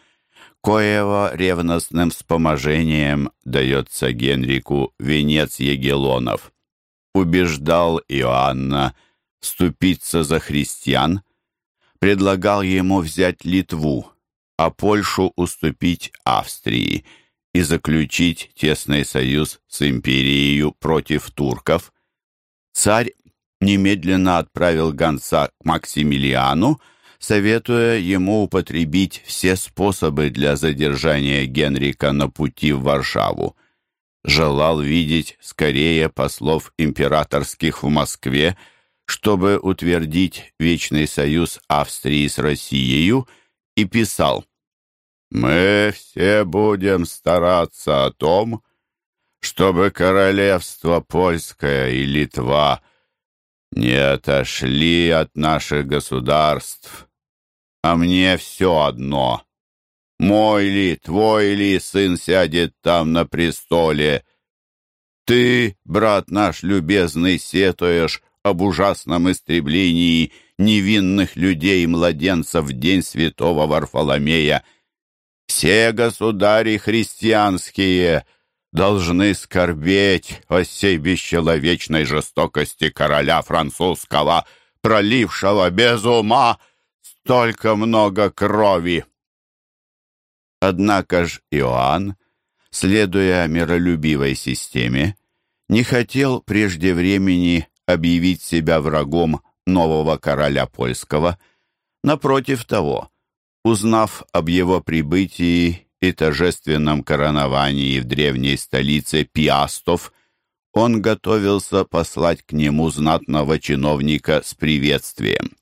коего ревностным вспоможением дается Генрику венец Егелонов. Убеждал Иоанна вступиться за христиан, предлагал ему взять Литву, а Польшу уступить Австрии и заключить тесный союз с империей против турков. Царь немедленно отправил гонца к Максимилиану, советуя ему употребить все способы для задержания Генрика на пути в Варшаву. Желал видеть скорее послов императорских в Москве, чтобы утвердить вечный союз Австрии с Россией, и писал «Мы все будем стараться о том, чтобы королевство Польское и Литва не отошли от наших государств, а мне все одно. Мой ли, твой ли сын сядет там на престоле? Ты, брат наш любезный, сетуешь об ужасном истреблении невинных людей и младенцев в день святого Варфоломея. Все государи христианские должны скорбеть о сей бесчеловечной жестокости короля французского, пролившего без ума столько много крови. Однако ж Иоанн, следуя миролюбивой системе, не хотел прежде времени объявить себя врагом нового короля польского. Напротив того, узнав об его прибытии и торжественном короновании в древней столице Пиастов, он готовился послать к нему знатного чиновника с приветствием.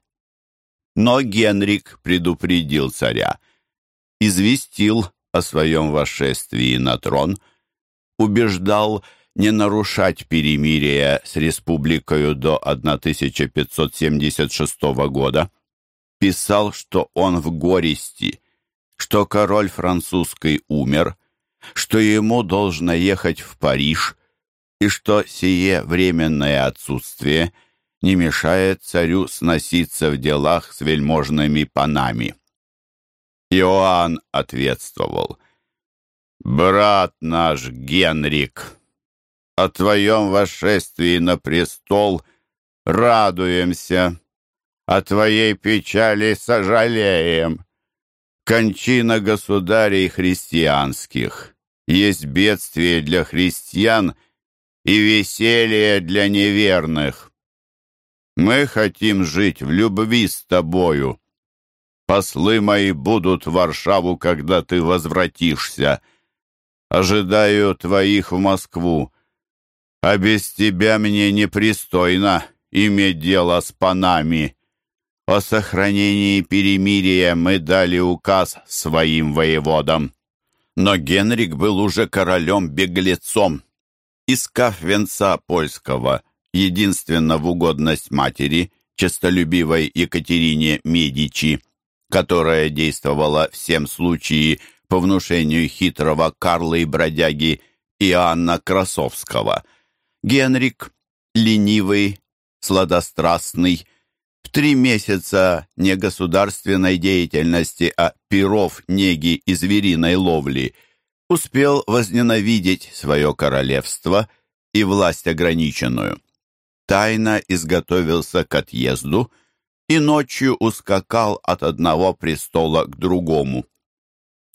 Но Генрик предупредил царя, известил о своем восшествии на трон, убеждал не нарушать перемирие с республикою до 1576 года, писал, что он в горести, что король французский умер, что ему должно ехать в Париж, и что сие временное отсутствие – не мешает царю сноситься в делах с вельможными панами. Иоанн ответствовал, «Брат наш Генрик, о твоем восшествии на престол радуемся, о твоей печали сожалеем. Кончина государей христианских есть бедствие для христиан и веселье для неверных. Мы хотим жить в любви с тобою. Послы мои будут в Варшаву, когда ты возвратишься. Ожидаю твоих в Москву. А без тебя мне непристойно иметь дело с панами. О сохранении перемирия мы дали указ своим воеводам. Но Генрик был уже королем-беглецом. Искав венца польского, единственно в угодность матери, честолюбивой Екатерине Медичи, которая действовала всем случае по внушению хитрого Карла и бродяги Иоанна Красовского. Генрик, ленивый, сладострастный, в три месяца не государственной деятельности, а перов, неги и звериной ловли, успел возненавидеть свое королевство и власть ограниченную тайно изготовился к отъезду и ночью ускакал от одного престола к другому.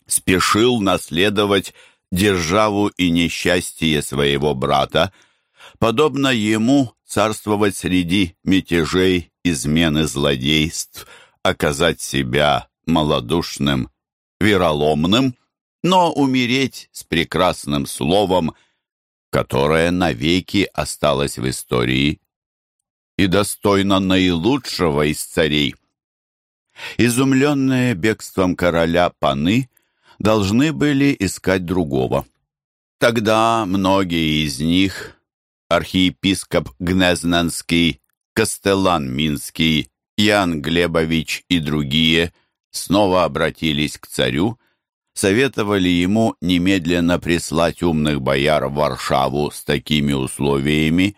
Спешил наследовать державу и несчастье своего брата, подобно ему царствовать среди мятежей, измены злодейств, оказать себя малодушным, вероломным, но умереть с прекрасным словом, которое навеки осталось в истории и достойна наилучшего из царей. Изумленные бегством короля паны должны были искать другого. Тогда многие из них, архиепископ Гнезненский, Костелан Минский, Ян Глебович и другие, снова обратились к царю, советовали ему немедленно прислать умных бояр в Варшаву с такими условиями,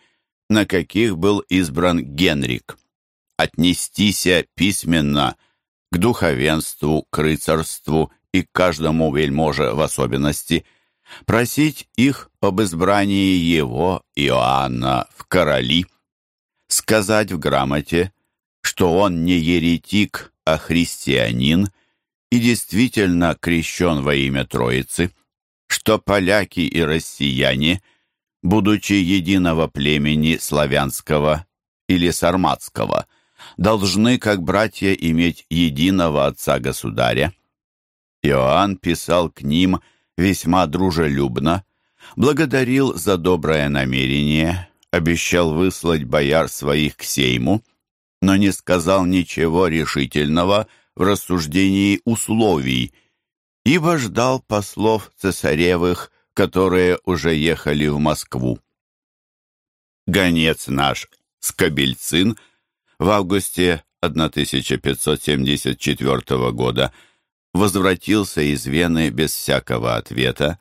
на каких был избран Генрик. Отнестися письменно к духовенству, к рыцарству и к каждому вельможе в особенности, просить их об избрании его, Иоанна, в короли, сказать в грамоте, что он не еретик, а христианин и действительно крещен во имя Троицы, что поляки и россияне, будучи единого племени славянского или сарматского, должны, как братья, иметь единого отца-государя. Иоанн писал к ним весьма дружелюбно, благодарил за доброе намерение, обещал выслать бояр своих к сейму, но не сказал ничего решительного в рассуждении условий, ибо ждал послов цесаревых, которые уже ехали в Москву. Гонец наш, Скобельцин, в августе 1574 года возвратился из Вены без всякого ответа,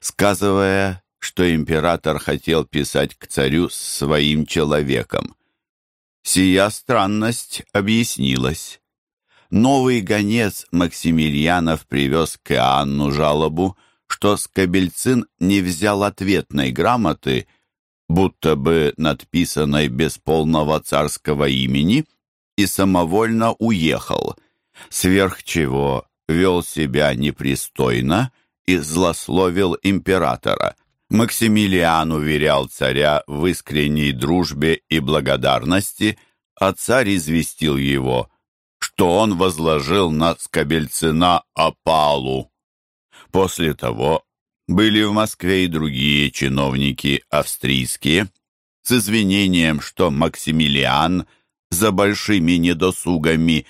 сказывая, что император хотел писать к царю своим человеком. Сия странность объяснилась. Новый гонец Максимilianов привез к Иоанну жалобу, что Скобельцин не взял ответной грамоты, будто бы надписанной без полного царского имени, и самовольно уехал, сверх чего вел себя непристойно и злословил императора. Максимилиан уверял царя в искренней дружбе и благодарности, а царь известил его, что он возложил на Скобельцина опалу. После того были в Москве и другие чиновники австрийские, с извинением, что Максимилиан за большими недосугами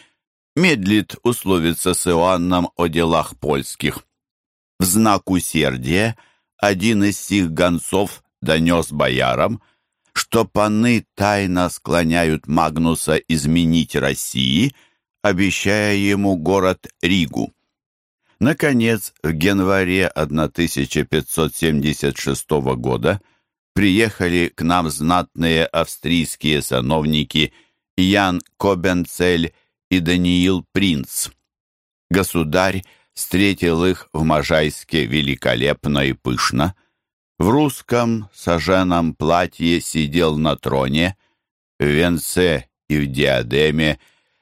медлит условиться с Иоанном о делах польских. В знак усердия один из сих гонцов донес боярам, что паны тайно склоняют Магнуса изменить России, обещая ему город Ригу. Наконец, в январе 1576 года приехали к нам знатные австрийские сановники Ян Кобенцель и Даниил Принц. Государь встретил их в Можайске великолепно и пышно. В русском саженом платье сидел на троне, в венце и в диадеме,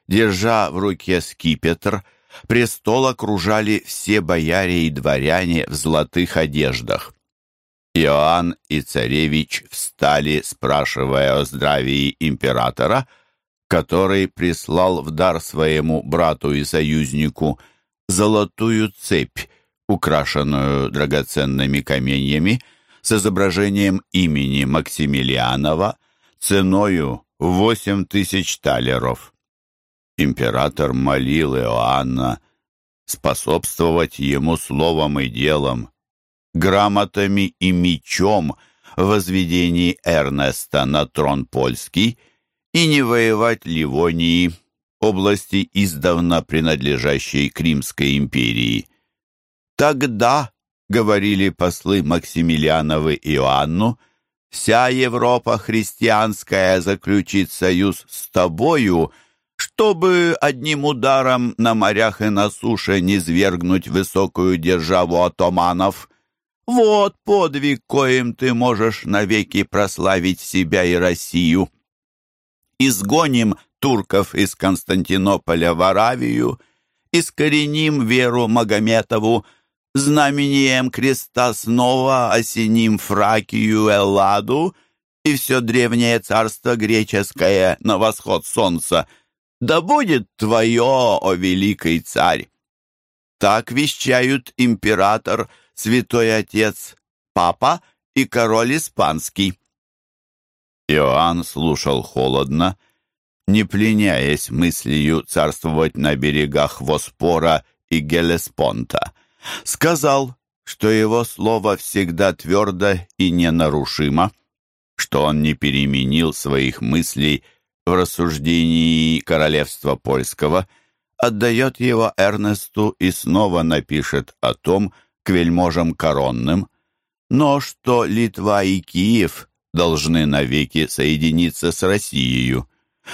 держа в руке скипетр, престол окружали все бояре и дворяне в золотых одеждах. Иоанн и царевич встали, спрашивая о здравии императора, который прислал в дар своему брату и союзнику – золотую цепь, украшенную драгоценными каменьями, с изображением имени Максимилианова, ценою восемь тысяч талеров. Император молил Иоанна способствовать ему словом и делом, грамотами и мечом в возведении Эрнеста на трон польский и не воевать Ливонии, области, издавна принадлежащей Кримской империи. «Тогда, — говорили послы Максимилиановы Иоанну, — вся Европа христианская заключит союз с тобою, чтобы одним ударом на морях и на суше не свергнуть высокую державу атоманов. Вот подвиг, коим ты можешь навеки прославить себя и Россию. Изгоним турков из Константинополя в Аравию, искореним веру Магометову, знамением креста снова осеним Фракию, Элладу и все древнее царство греческое на восход солнца. Да будет твое, о великий царь! Так вещают император, святой отец, папа и король испанский. Иоанн слушал холодно, не пленяясь мыслью царствовать на берегах Воспора и Гелеспонта. Сказал, что его слово всегда твердо и ненарушимо, что он не переменил своих мыслей в рассуждении королевства польского, отдает его Эрнесту и снова напишет о том к вельможам коронным, но что Литва и Киев должны навеки соединиться с Россией,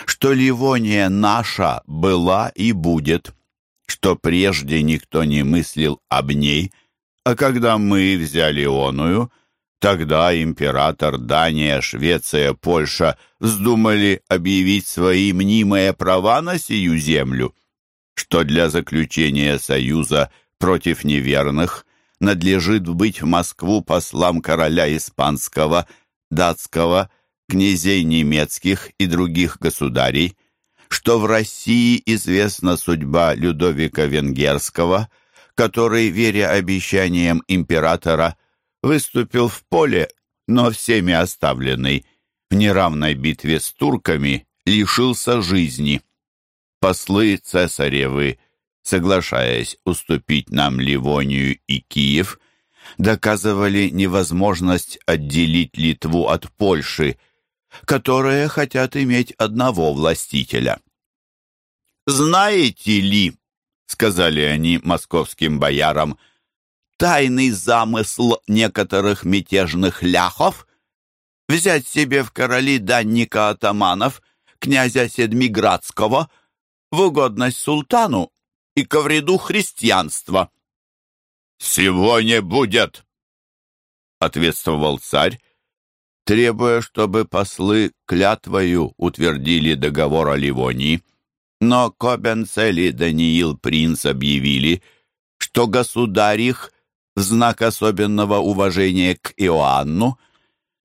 что Ливония наша была и будет, что прежде никто не мыслил об ней, а когда мы взяли оную, тогда император Дания, Швеция, Польша вздумали объявить свои мнимые права на сию землю, что для заключения союза против неверных надлежит быть в Москву послам короля испанского, датского, князей немецких и других государей, что в России известна судьба Людовика Венгерского, который, веря обещаниям императора, выступил в поле, но всеми оставленный, в неравной битве с турками лишился жизни. Послы цесаревы – соглашаясь уступить нам Ливонию и Киев, доказывали невозможность отделить Литву от Польши, которые хотят иметь одного властителя. «Знаете ли, — сказали они московским боярам, — тайный замысл некоторых мятежных ляхов взять себе в короли данника атаманов, князя Седмиградского, в угодность султану, и ко вреду христианства. «Всего не будет!» — ответствовал царь, требуя, чтобы послы клятвою утвердили договор о Ливонии. Но Кобенцель и Даниил Принц объявили, что государь их в знак особенного уважения к Иоанну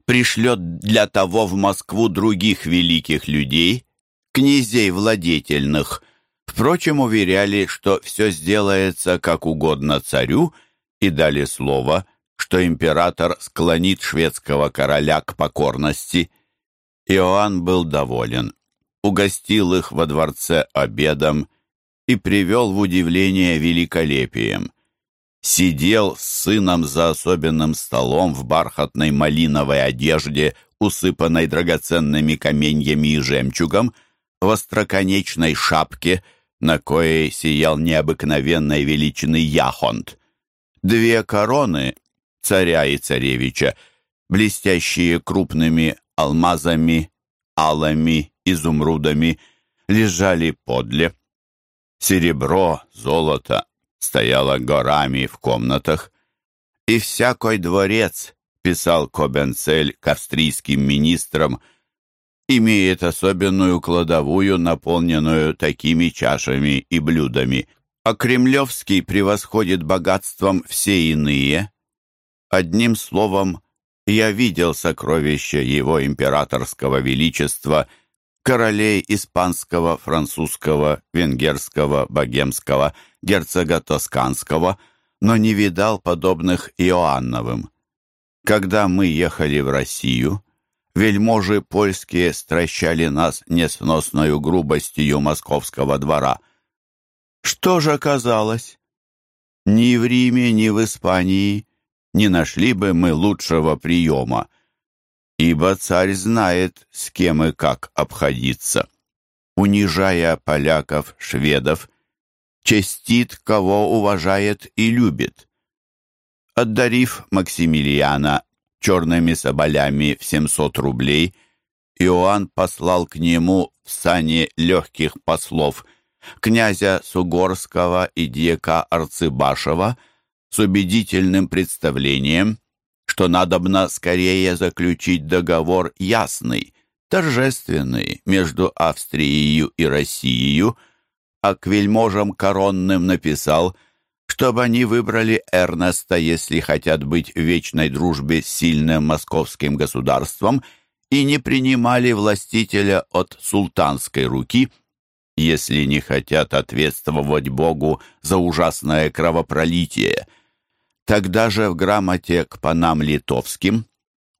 пришлет для того в Москву других великих людей, князей владетельных, Впрочем, уверяли, что все сделается как угодно царю, и дали слово, что император склонит шведского короля к покорности. Иоанн был доволен, угостил их во дворце обедом и привел в удивление великолепием. Сидел с сыном за особенным столом в бархатной малиновой одежде, усыпанной драгоценными каменьями и жемчугом, в остроконечной шапке — на коей сиял необыкновенной величины яхонт. Две короны, царя и царевича, блестящие крупными алмазами, алами, изумрудами, лежали подле. Серебро, золото стояло горами в комнатах, и всякой дворец, писал Кобенцель к австрийским министрам, — имеет особенную кладовую, наполненную такими чашами и блюдами, а Кремлевский превосходит богатством все иные. Одним словом, я видел сокровища его императорского величества, королей испанского, французского, венгерского, богемского, герцога Тосканского, но не видал подобных Иоанновым. Когда мы ехали в Россию, Вельможи польские стращали нас несносною грубостью московского двора. Что же оказалось? Ни в Риме, ни в Испании не нашли бы мы лучшего приема, ибо царь знает, с кем и как обходиться. Унижая поляков, шведов, честит, кого уважает и любит. Отдарив Максимилиана черными соболями в 700 рублей, Иоанн послал к нему в сане легких послов князя Сугорского и дьяка Арцыбашева с убедительным представлением, что надобно скорее заключить договор ясный, торжественный между Австрией и Россией, а к вельможам коронным написал – чтобы они выбрали Эрнеста, если хотят быть в вечной дружбе с сильным московским государством, и не принимали властителя от султанской руки, если не хотят ответствовать Богу за ужасное кровопролитие. Тогда же в грамоте к панам литовским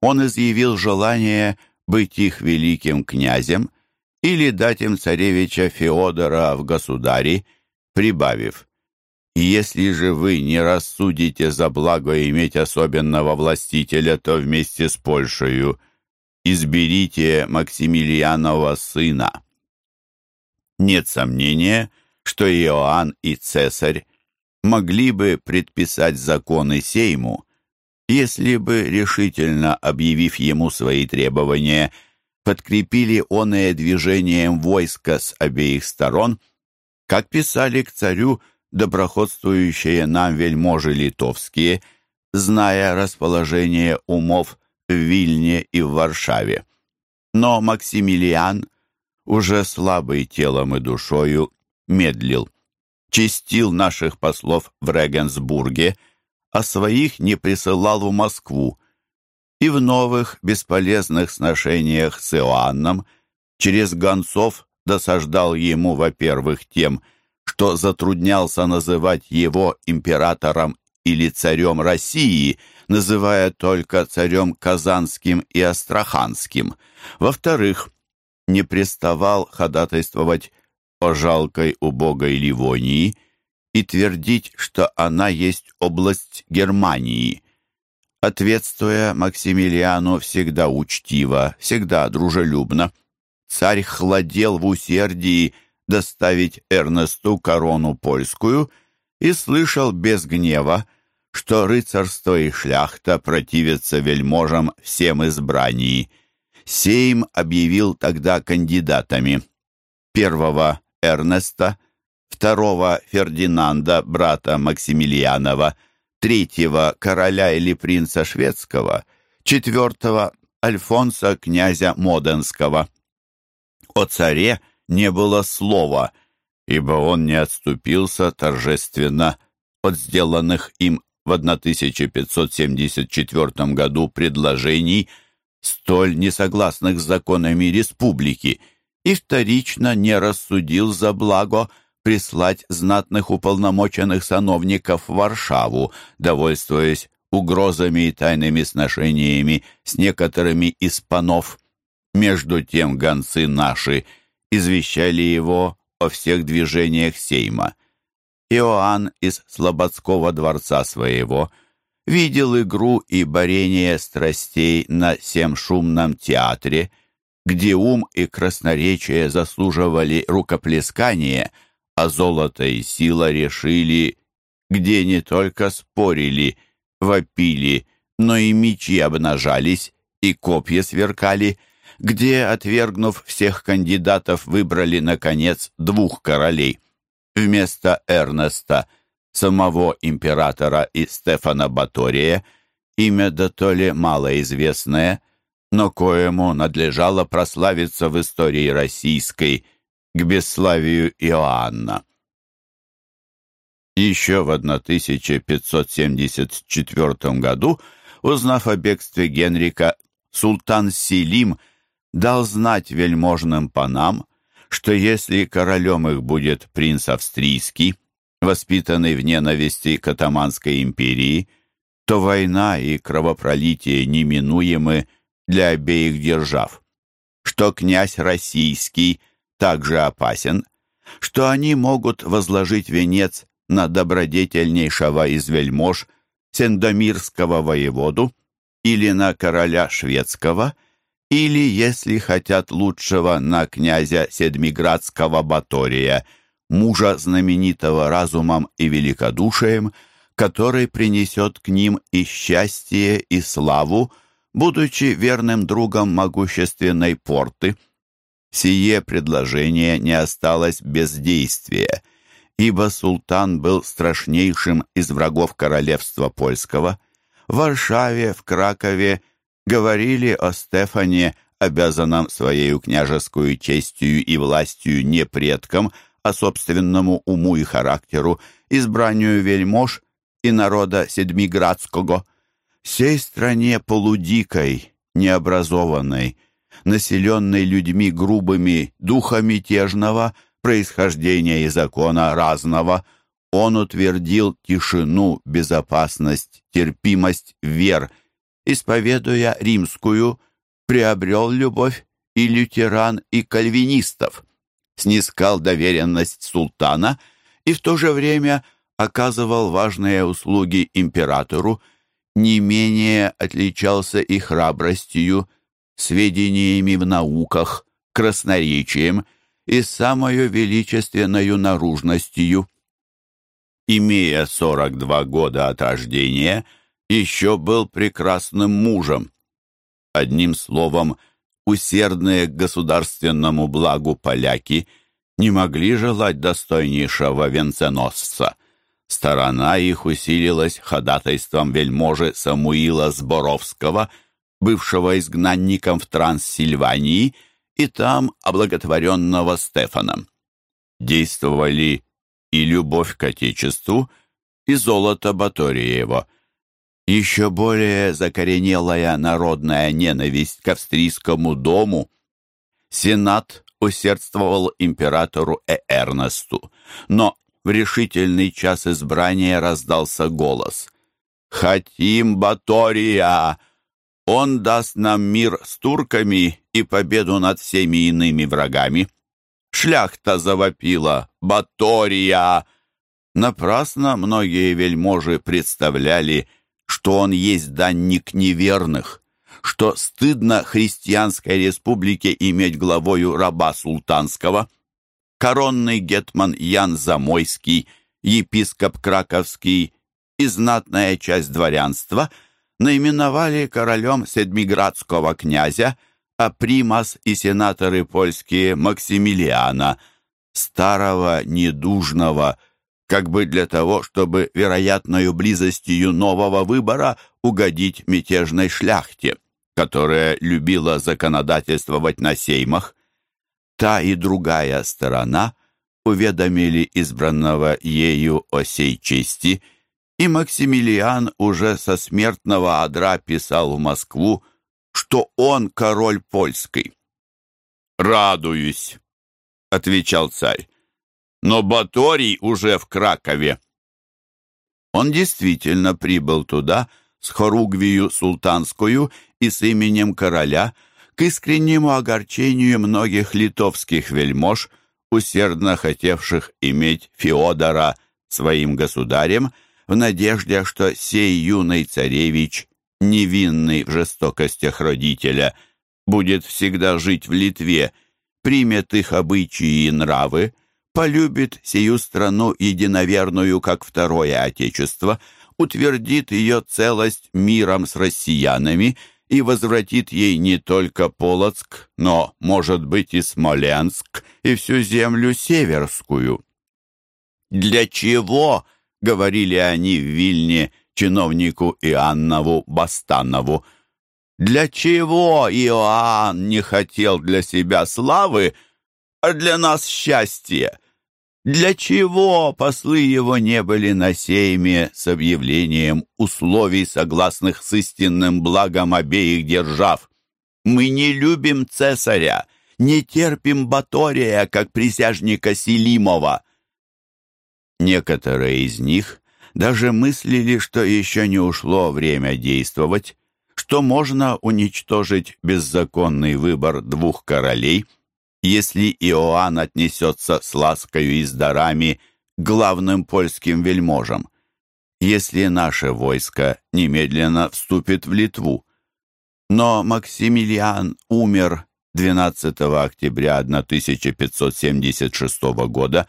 он изъявил желание быть их великим князем или дать им царевича Феодора в государи, прибавив если же вы не рассудите за благо иметь особенного властителя, то вместе с Польшею изберите Максимилианова сына. Нет сомнения, что Иоанн и Цесарь могли бы предписать законы Сейму, если бы, решительно объявив ему свои требования, подкрепили оное движением войска с обеих сторон, как писали к царю доброходствующие нам вельможи литовские, зная расположение умов в Вильне и в Варшаве. Но Максимилиан, уже слабый телом и душою, медлил, чистил наших послов в Регенсбурге, а своих не присылал в Москву, и в новых бесполезных сношениях с Иоанном через гонцов досаждал ему, во-первых, тем, что затруднялся называть его императором или царем России, называя только царем Казанским и Астраханским. Во-вторых, не приставал ходатайствовать о жалкой убогой Ливонии и твердить, что она есть область Германии. Ответствуя Максимилиану всегда учтиво, всегда дружелюбно, царь хладел в усердии доставить Эрнесту корону польскую и слышал без гнева, что рыцарство и шляхта противятся вельможам всем избрании. Сейм объявил тогда кандидатами первого Эрнеста, второго Фердинанда, брата Максимилианова, третьего короля или принца шведского, четвертого Альфонса князя Моденского. О царе не было слова, ибо он не отступился торжественно от сделанных им в 1574 году предложений, столь несогласных с законами республики, и вторично не рассудил за благо прислать знатных уполномоченных сановников в Варшаву, довольствуясь угрозами и тайными сношениями с некоторыми из панов. Между тем гонцы наши извещали его о всех движениях Сейма. Иоанн из Слободского дворца своего видел игру и борение страстей на всем шумном театре, где ум и красноречие заслуживали рукоплескания, а золото и сила решили, где не только спорили, вопили, но и мечи обнажались, и копья сверкали, где, отвергнув всех кандидатов, выбрали, наконец, двух королей. Вместо Эрнеста, самого императора и Стефана Батория, имя да то ли малоизвестное, но коему надлежало прославиться в истории российской к бесславию Иоанна. Еще в 1574 году, узнав о бегстве Генрика, султан Селим – дал знать вельможным панам, что если королем их будет принц австрийский, воспитанный в ненависти к Атаманской империи, то война и кровопролитие неминуемы для обеих держав, что князь российский также опасен, что они могут возложить венец на добродетельнейшего из вельмож Сендомирского воеводу или на короля шведского – или, если хотят лучшего, на князя Седмиградского Батория, мужа знаменитого разумом и великодушием, который принесет к ним и счастье, и славу, будучи верным другом могущественной порты. Сие предложение не осталось без действия, ибо султан был страшнейшим из врагов королевства польского. В Варшаве, в Кракове говорили о Стефане, обязанном своей княжескую честью и властью не предкам, а собственному уму и характеру, избранию вельмож и народа Седмиградского, всей стране полудикой, необразованной, населенной людьми грубыми, духа мятежного, происхождения и закона разного, он утвердил тишину, безопасность, терпимость вер – исповедуя римскую, приобрел любовь и лютеран, и кальвинистов, снискал доверенность султана и в то же время оказывал важные услуги императору, не менее отличался и храбростью, сведениями в науках, красноречием и самою величественною наружностью. Имея сорок два года от рождения, еще был прекрасным мужем. Одним словом, усердные к государственному благу поляки не могли желать достойнейшего венценосца. Сторона их усилилась ходатайством вельможи Самуила Сборовского, бывшего изгнанником в Транссильвании, и там облаготворенного Стефаном. Действовали и любовь к Отечеству, и золото Баториева – еще более закоренелая народная ненависть к австрийскому дому. Сенат усердствовал императору Эрнесту, но в решительный час избрания раздался голос. «Хотим Батория! Он даст нам мир с турками и победу над всеми иными врагами!» Шляхта завопила «Батория!» Напрасно многие вельможи представляли, что он есть данник неверных, что стыдно христианской республике иметь главою раба султанского. Коронный гетман Ян Замойский, епископ Краковский и знатная часть дворянства наименовали королем седмиградского князя, а примас и сенаторы польские Максимилиана, старого, недужного, как бы для того, чтобы вероятною близостью нового выбора угодить мятежной шляхте, которая любила законодательствовать на сеймах. Та и другая сторона уведомили избранного ею о сей чести, и Максимилиан уже со смертного одра писал в Москву, что он король польский. «Радуюсь», — отвечал царь но Баторий уже в Кракове. Он действительно прибыл туда с хоругвию султанскую и с именем короля к искреннему огорчению многих литовских вельмож, усердно хотевших иметь Феодора своим государем, в надежде, что сей юный царевич, невинный в жестокостях родителя, будет всегда жить в Литве, примет их обычаи и нравы, полюбит сию страну единоверную, как второе Отечество, утвердит ее целость миром с россиянами и возвратит ей не только Полоцк, но, может быть, и Смоленск, и всю землю северскую. «Для чего?» — говорили они в Вильне чиновнику Иоаннову Бастанову. «Для чего Иоанн не хотел для себя славы, а для нас счастья?» Для чего послы его не были на сейме с объявлением условий, согласных с истинным благом обеих держав? Мы не любим цесаря, не терпим Батория, как присяжника Селимова. Некоторые из них даже мыслили, что еще не ушло время действовать, что можно уничтожить беззаконный выбор двух королей – если Иоанн отнесется с ласкою и с дарами главным польским вельможам, если наше войско немедленно вступит в Литву. Но Максимилиан умер 12 октября 1576 года,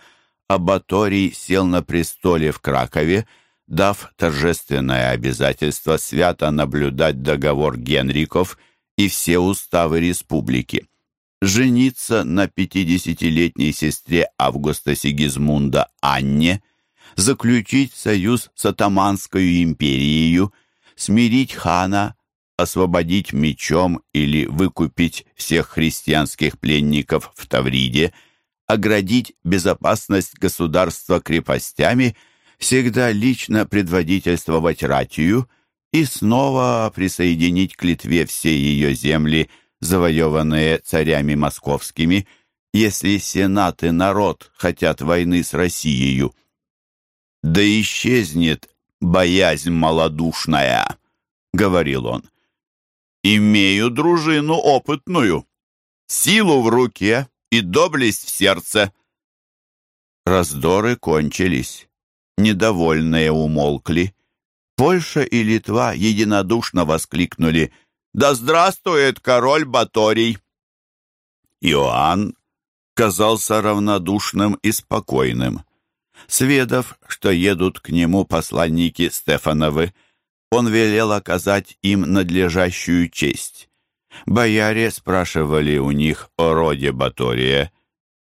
а Баторий сел на престоле в Кракове, дав торжественное обязательство свято наблюдать договор Генриков и все уставы республики. Жениться на пятидесятилетней сестре Августа Сигизмунда Анне, заключить союз с Атаманской империей, смирить хана, освободить мечом или выкупить всех христианских пленников в Тавриде, оградить безопасность государства крепостями, всегда лично предводительствовать ратию и снова присоединить к Литве все ее земли – завоеванные царями московскими, если Сенат и народ хотят войны с Россией. «Да исчезнет боязнь малодушная», — говорил он. «Имею дружину опытную, силу в руке и доблесть в сердце». Раздоры кончились, недовольные умолкли. Польша и Литва единодушно воскликнули — да здравствует король Баторий!» Иоанн, казался равнодушным и спокойным. Сведав, что едут к нему посланники Стефановы, он велел оказать им надлежащую честь. Бояре спрашивали у них о роде Батория,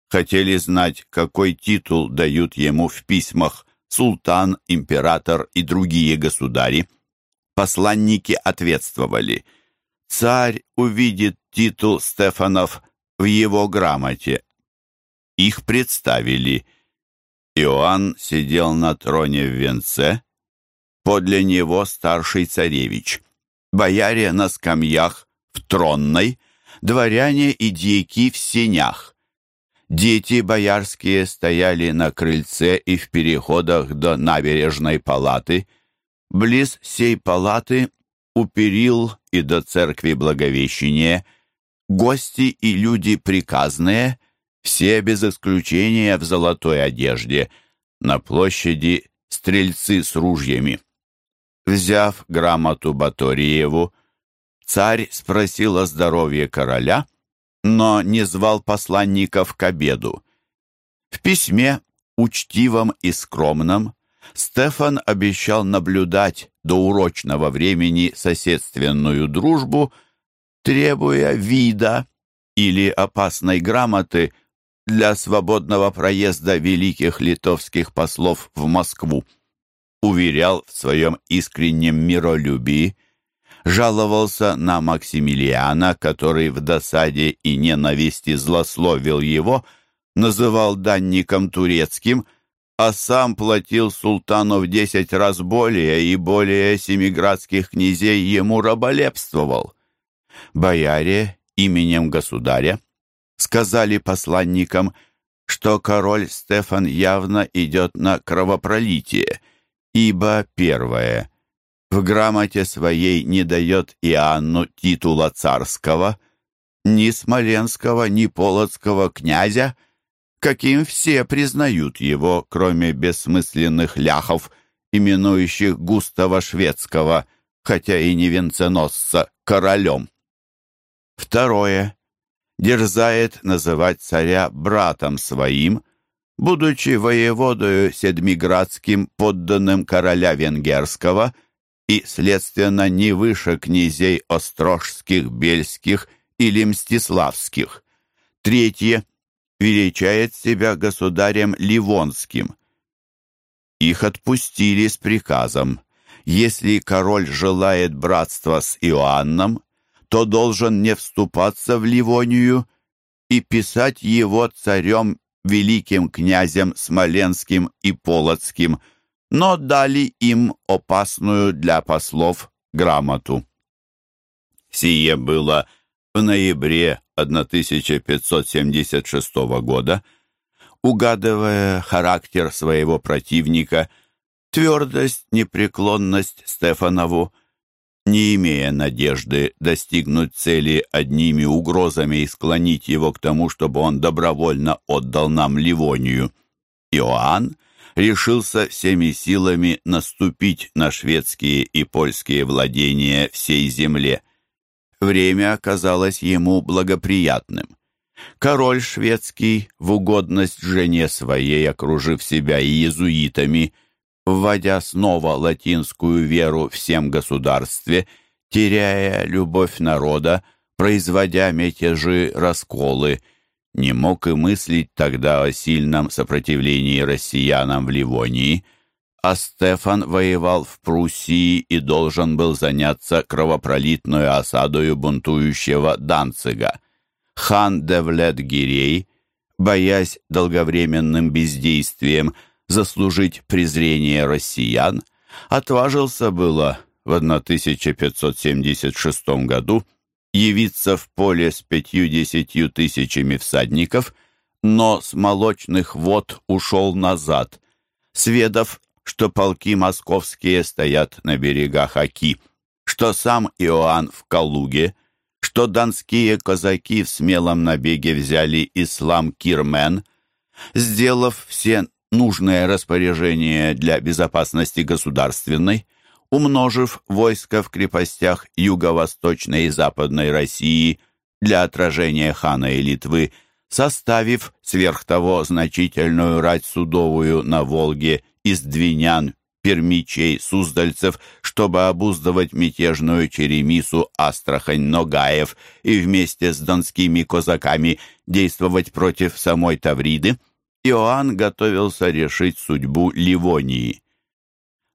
хотели знать, какой титул дают ему в письмах султан, император и другие государи. Посланники ответствовали, царь увидит титул Стефанов в его грамоте. Их представили. Иоанн сидел на троне в венце, подле него старший царевич, бояре на скамьях в тронной, дворяне и дьяки в сенях. Дети боярские стояли на крыльце и в переходах до набережной палаты. Близ сей палаты у перил и до церкви Благовещения гости и люди приказные, все без исключения в золотой одежде, на площади стрельцы с ружьями. Взяв грамоту Баториеву, царь спросил о здоровье короля, но не звал посланников к обеду. В письме, учтивом и скромном, Стефан обещал наблюдать до урочного времени соседственную дружбу, требуя вида или опасной грамоты для свободного проезда великих литовских послов в Москву. Уверял в своем искреннем миролюбии, жаловался на Максимилиана, который в досаде и ненависти злословил его, называл данником турецким, а сам платил султану в десять раз более и более семиградских князей ему раболепствовал. Бояре именем государя сказали посланникам, что король Стефан явно идет на кровопролитие, ибо первое в грамоте своей не дает Иоанну титула царского, ни смоленского, ни полоцкого князя, каким все признают его, кроме бессмысленных ляхов, именующих Густава Шведского, хотя и не венценосца, королем. Второе дерзает называть царя братом своим, будучи воеводою седмиградским подданным короля венгерского и, следственно, не выше князей острожских, бельских или мстиславских. Третье величает себя государем Ливонским. Их отпустили с приказом. Если король желает братства с Иоанном, то должен не вступаться в Ливонию и писать его царем, великим князем Смоленским и Полоцким, но дали им опасную для послов грамоту. Сие было в ноябре 1576 года, угадывая характер своего противника, твердость, непреклонность Стефанову, не имея надежды достигнуть цели одними угрозами и склонить его к тому, чтобы он добровольно отдал нам Ливонию. Иоанн решился всеми силами наступить на шведские и польские владения всей земле. Время оказалось ему благоприятным. Король шведский, в угодность жене своей, окружив себя иезуитами, вводя снова латинскую веру всем государстве, теряя любовь народа, производя мятежи, расколы, не мог и мыслить тогда о сильном сопротивлении россиянам в Ливонии, а Стефан воевал в Пруссии и должен был заняться кровопролитную осадою бунтующего Данцига. Хан Девлет-Гирей, боясь долговременным бездействием, заслужить презрение россиян, отважился было в 1576 году явиться в поле с пятью-десятью тысячами всадников, но с молочных вод ушел назад, сведав, что полки московские стоят на берегах Аки, что сам Иоанн в Калуге, что донские казаки в смелом набеге взяли ислам Кирмен, сделав все нужное распоряжение для безопасности государственной, умножив войско в крепостях юго-восточной и западной России для отражения хана и Литвы, составив сверх того значительную рать судовую на Волге из двинян, пермичей, суздальцев, чтобы обуздывать мятежную черемису Астрахань-Ногаев и вместе с донскими козаками действовать против самой Тавриды, Иоанн готовился решить судьбу Ливонии.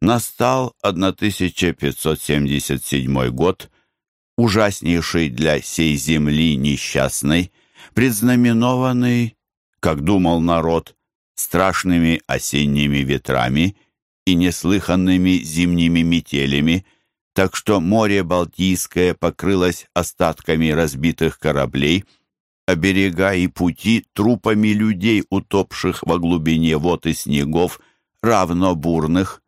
Настал 1577 год, ужаснейший для сей земли несчастной, предзнаменованный, как думал народ, страшными осенними ветрами и неслыханными зимними метелями, так что море Балтийское покрылось остатками разбитых кораблей, а берега и пути трупами людей, утопших во глубине вод и снегов, равно бурных.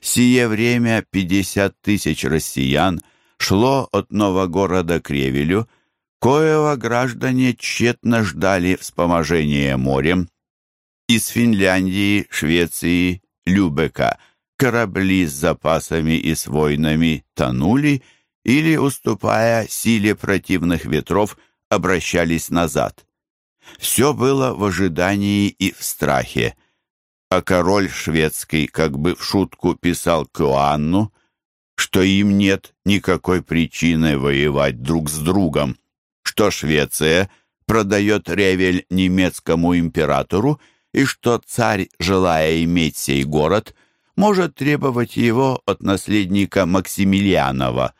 Сие время пятьдесят тысяч россиян шло от Новогорода к Ревелю, коего граждане тщетно ждали вспоможения морем. Из Финляндии, Швеции, Любека корабли с запасами и с войнами тонули или, уступая силе противных ветров, обращались назад. Все было в ожидании и в страхе, а король шведский как бы в шутку писал к что им нет никакой причины воевать друг с другом, что Швеция продает Ревель немецкому императору и что царь, желая иметь сей город, может требовать его от наследника Максимилианова.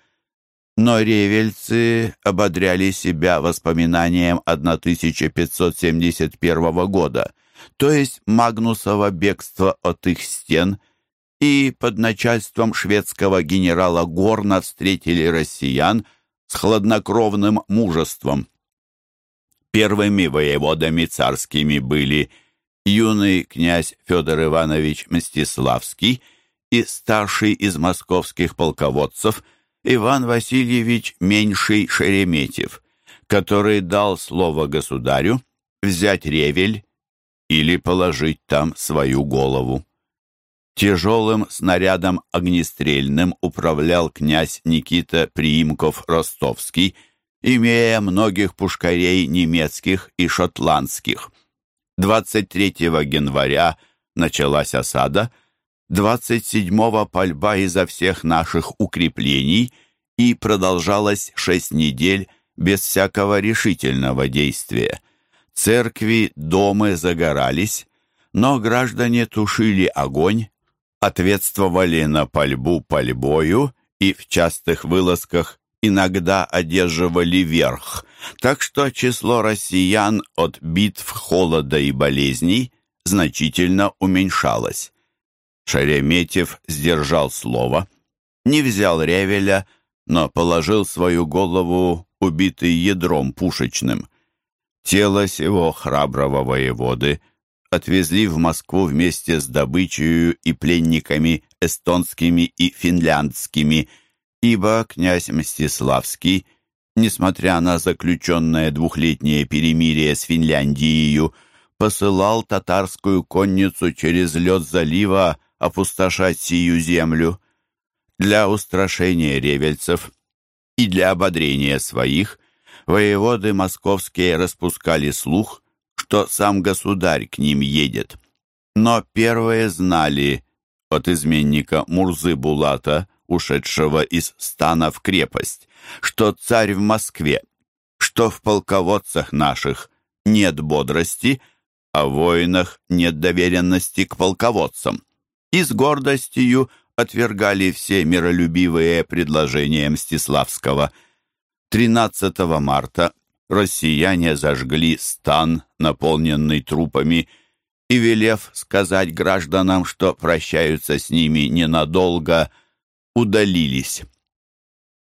Но ревельцы ободряли себя воспоминанием 1571 года, то есть Магнусова бегство от их стен – и под начальством шведского генерала Горна встретили россиян с хладнокровным мужеством. Первыми воеводами царскими были юный князь Федор Иванович Мстиславский и старший из московских полководцев Иван Васильевич Меньший Шереметьев, который дал слово государю взять Ревель или положить там свою голову. Тяжелым снарядом огнестрельным управлял князь Никита Приимков-Ростовский, имея многих пушкарей немецких и шотландских. 23 января началась осада, 27-го пальба изо всех наших укреплений и продолжалась шесть недель без всякого решительного действия. Церкви, дома загорались, но граждане тушили огонь, ответствовали на пальбу пальбою и в частых вылазках иногда одерживали верх, так что число россиян от битв, холода и болезней значительно уменьшалось. Шереметьев сдержал слово, не взял ревеля, но положил свою голову, убитый ядром пушечным. Тело сего храброго воеводы отвезли в Москву вместе с добычей и пленниками эстонскими и финляндскими, ибо князь Мстиславский, несмотря на заключенное двухлетнее перемирие с Финляндией, посылал татарскую конницу через лед залива опустошать сию землю. Для устрашения ревельцев и для ободрения своих воеводы московские распускали слух, что сам государь к ним едет. Но первые знали от изменника Мурзы Булата, ушедшего из стана в крепость, что царь в Москве, что в полководцах наших нет бодрости, а в воинах нет доверенности к полководцам. И с гордостью отвергали все миролюбивые предложения Мстиславского. 13 марта россияне зажгли стан, наполненный трупами, и, велев сказать гражданам, что прощаются с ними ненадолго, удалились.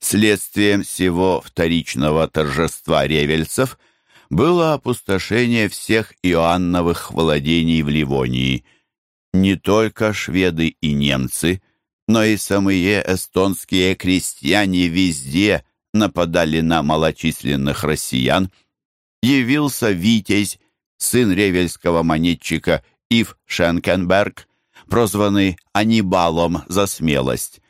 Следствием всего вторичного торжества ревельцев было опустошение всех Иоанновых владений в Ливонии. Не только шведы и немцы, но и самые эстонские крестьяне везде нападали на малочисленных россиян, явился Витязь, сын ревельского монетчика Ив Шенкенберг, прозванный Анибалом за смелость.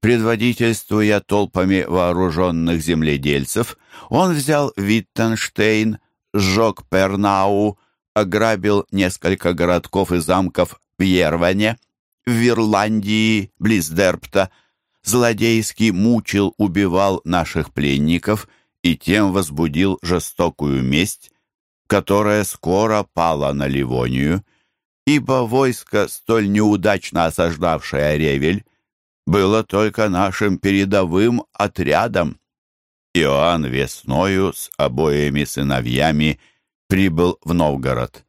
Предводительствуя толпами вооруженных земледельцев, он взял Виттенштейн, сжег Пернау, ограбил несколько городков и замков в Ерване, в Ирландии, близ Дерпта, злодейски мучил, убивал наших пленников и тем возбудил жестокую месть, которая скоро пала на Ливонию, ибо войско, столь неудачно осаждавшее Ревель, было только нашим передовым отрядом. Иоанн весною с обоими сыновьями прибыл в Новгород.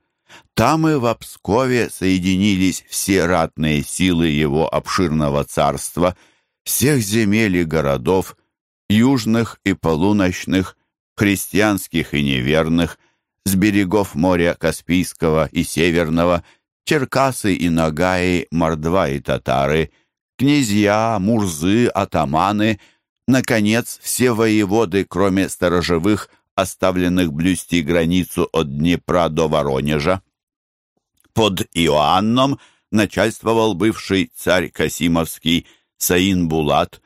Там и в Пскове соединились все ратные силы его обширного царства, всех земель и городов, южных и полуночных, христианских и неверных, с берегов моря Каспийского и Северного, Черкасы и Нагаи, Мордва и Татары, князья, мурзы, атаманы, наконец, все воеводы, кроме сторожевых, оставленных блюсти границу от Днепра до Воронежа. Под Иоанном начальствовал бывший царь Касимовский Саин Булат,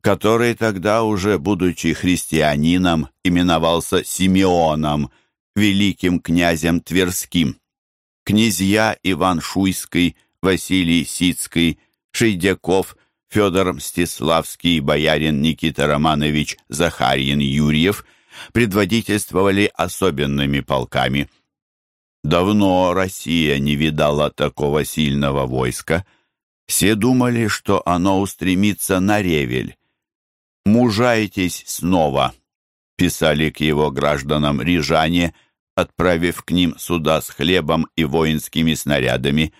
который тогда уже, будучи христианином, именовался Симеоном, великим князем Тверским. Князья Иван Шуйский, Василий Сицкий, Шейдяков, Федор Мстиславский, боярин Никита Романович Захарьин Юрьев предводительствовали особенными полками. Давно Россия не видала такого сильного войска. Все думали, что оно устремится на Ревель. «Мужайтесь снова», — писали к его гражданам рижане, отправив к ним суда с хлебом и воинскими снарядами.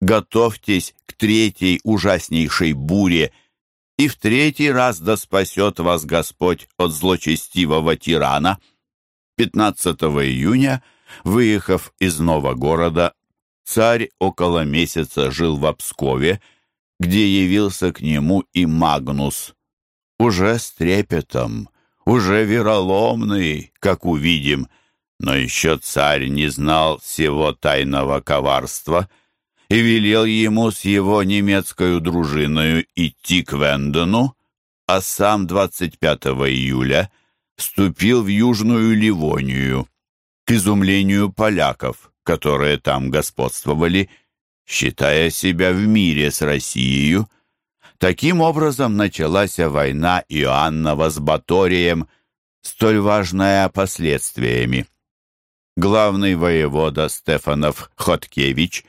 «Готовьтесь к третьей ужаснейшей буре, и в третий раз да спасет вас Господь от злочестивого тирана». 15 июня, выехав из Новогорода, царь около месяца жил в Пскове, где явился к нему и Магнус, уже с трепетом, уже вероломный, как увидим, но еще царь не знал всего тайного коварства и велел ему с его немецкой дружиною идти к Вендену, а сам 25 июля вступил в Южную Ливонию, к изумлению поляков, которые там господствовали, считая себя в мире с Россией, Таким образом началась война Иоаннова с Баторием, столь важная последствиями. Главный воевода Стефанов Хоткевич,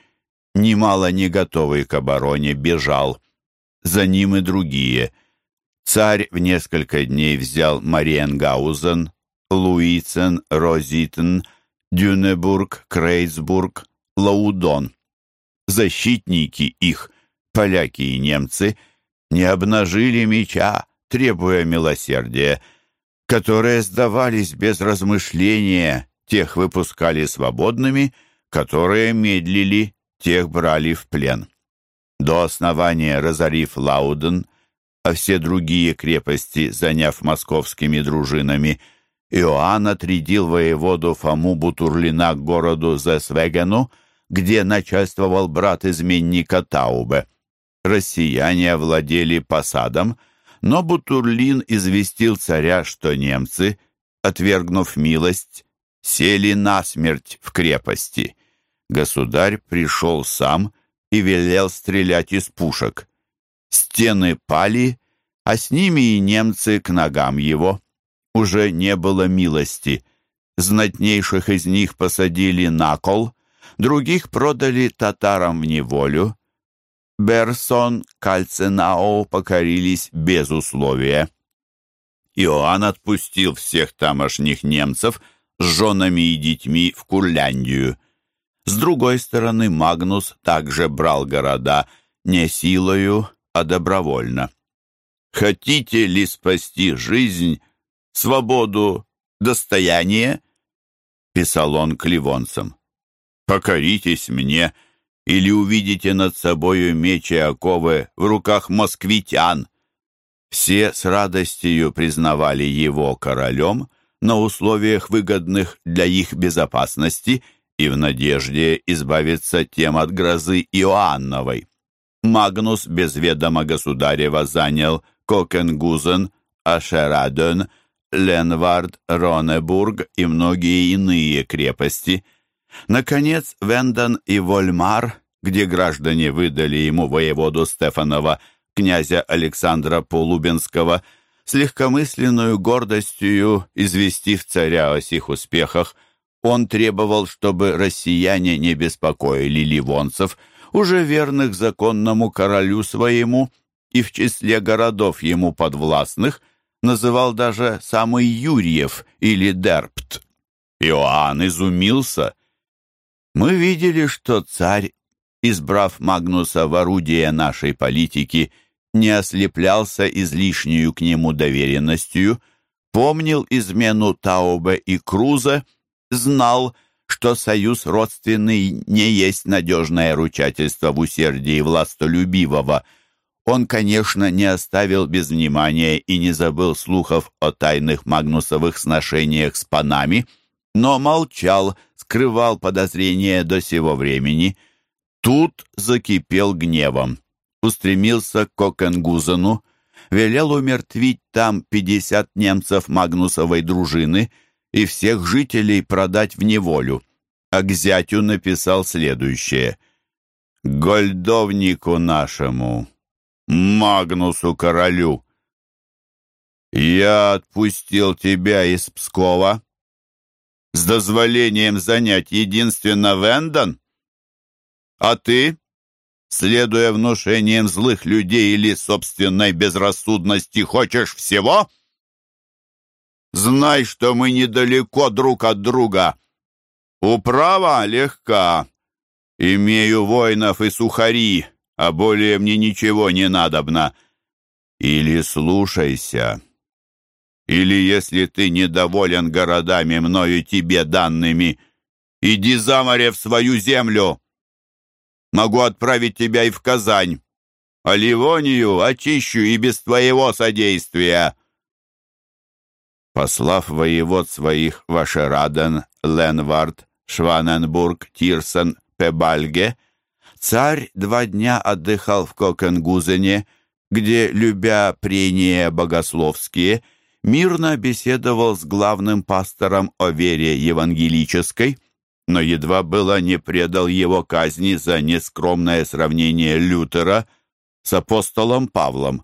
немало не готовый к обороне, бежал. За ним и другие. Царь в несколько дней взял Мариенгаузен, Луицен, Розитен, Дюнебург, Крейсбург, Лаудон. Защитники их, поляки и немцы – не обнажили меча, требуя милосердия, которые сдавались без размышления, тех выпускали свободными, которые медлили, тех брали в плен. До основания разорив Лауден, а все другие крепости, заняв московскими дружинами, Иоанн отрядил воеводу Фому Бутурлина к городу Зесвегену, где начальствовал брат изменника Таубе россияне овладели посадом, но Бутурлин известил царя, что немцы, отвергнув милость, сели насмерть в крепости. Государь пришел сам и велел стрелять из пушек. Стены пали, а с ними и немцы к ногам его. Уже не было милости. Знатнейших из них посадили на кол, других продали татарам в неволю, Берсон, Кальценао покорились без условия. Иоанн отпустил всех тамошних немцев с женами и детьми в Курляндию. С другой стороны, Магнус также брал города не силою, а добровольно. «Хотите ли спасти жизнь, свободу, достояние?» — писал он к ливонцам. «Покоритесь мне, — или увидите над собою мечи оковы в руках москвитян. Все с радостью признавали его королем на условиях, выгодных для их безопасности и в надежде избавиться тем от грозы Иоанновой. Магнус без ведома государева занял Кокенгузен, Ашераден, Ленвард, Ронебург и многие иные крепости. Наконец, Венден и Вольмар, где граждане выдали ему воеводу Стефанова, князя Александра Полубинского, с легкомысленную гордостью известив царя о сих успехах, он требовал, чтобы россияне не беспокоили ливонцев, уже верных законному королю своему, и в числе городов ему подвластных называл даже самый Юрьев или Дерпт. Иоанн изумился. Мы видели, что царь, избрав Магнуса в орудие нашей политики, не ослеплялся излишнюю к нему доверенностью, помнил измену Таубе и Круза, знал, что союз родственный не есть надежное ручательство в усердии властолюбивого. Он, конечно, не оставил без внимания и не забыл слухов о тайных Магнусовых сношениях с панами, но молчал, скрывал подозрения до сего времени. Тут закипел гневом устремился к Кокенгузену, велел умертвить там пятьдесят немцев Магнусовой дружины и всех жителей продать в неволю, а к зятю написал следующее. «Гольдовнику нашему, Магнусу королю, я отпустил тебя из Пскова с дозволением занять единственно Вендон, а ты следуя внушениям злых людей или собственной безрассудности, хочешь всего? Знай, что мы недалеко друг от друга. Управа легка. Имею воинов и сухари, а более мне ничего не надобно. Или слушайся, или, если ты недоволен городами мною тебе данными, иди за море в свою землю. Могу отправить тебя и в Казань. А Ливонию очищу и без твоего содействия». Послав воевод своих Вашераден, Ленвард, Шваненбург, Тирсен, Пебальге, царь два дня отдыхал в Кокенгузене, где, любя прения богословские, мирно беседовал с главным пастором о вере евангелической – но едва было не предал его казни за нескромное сравнение Лютера с апостолом Павлом.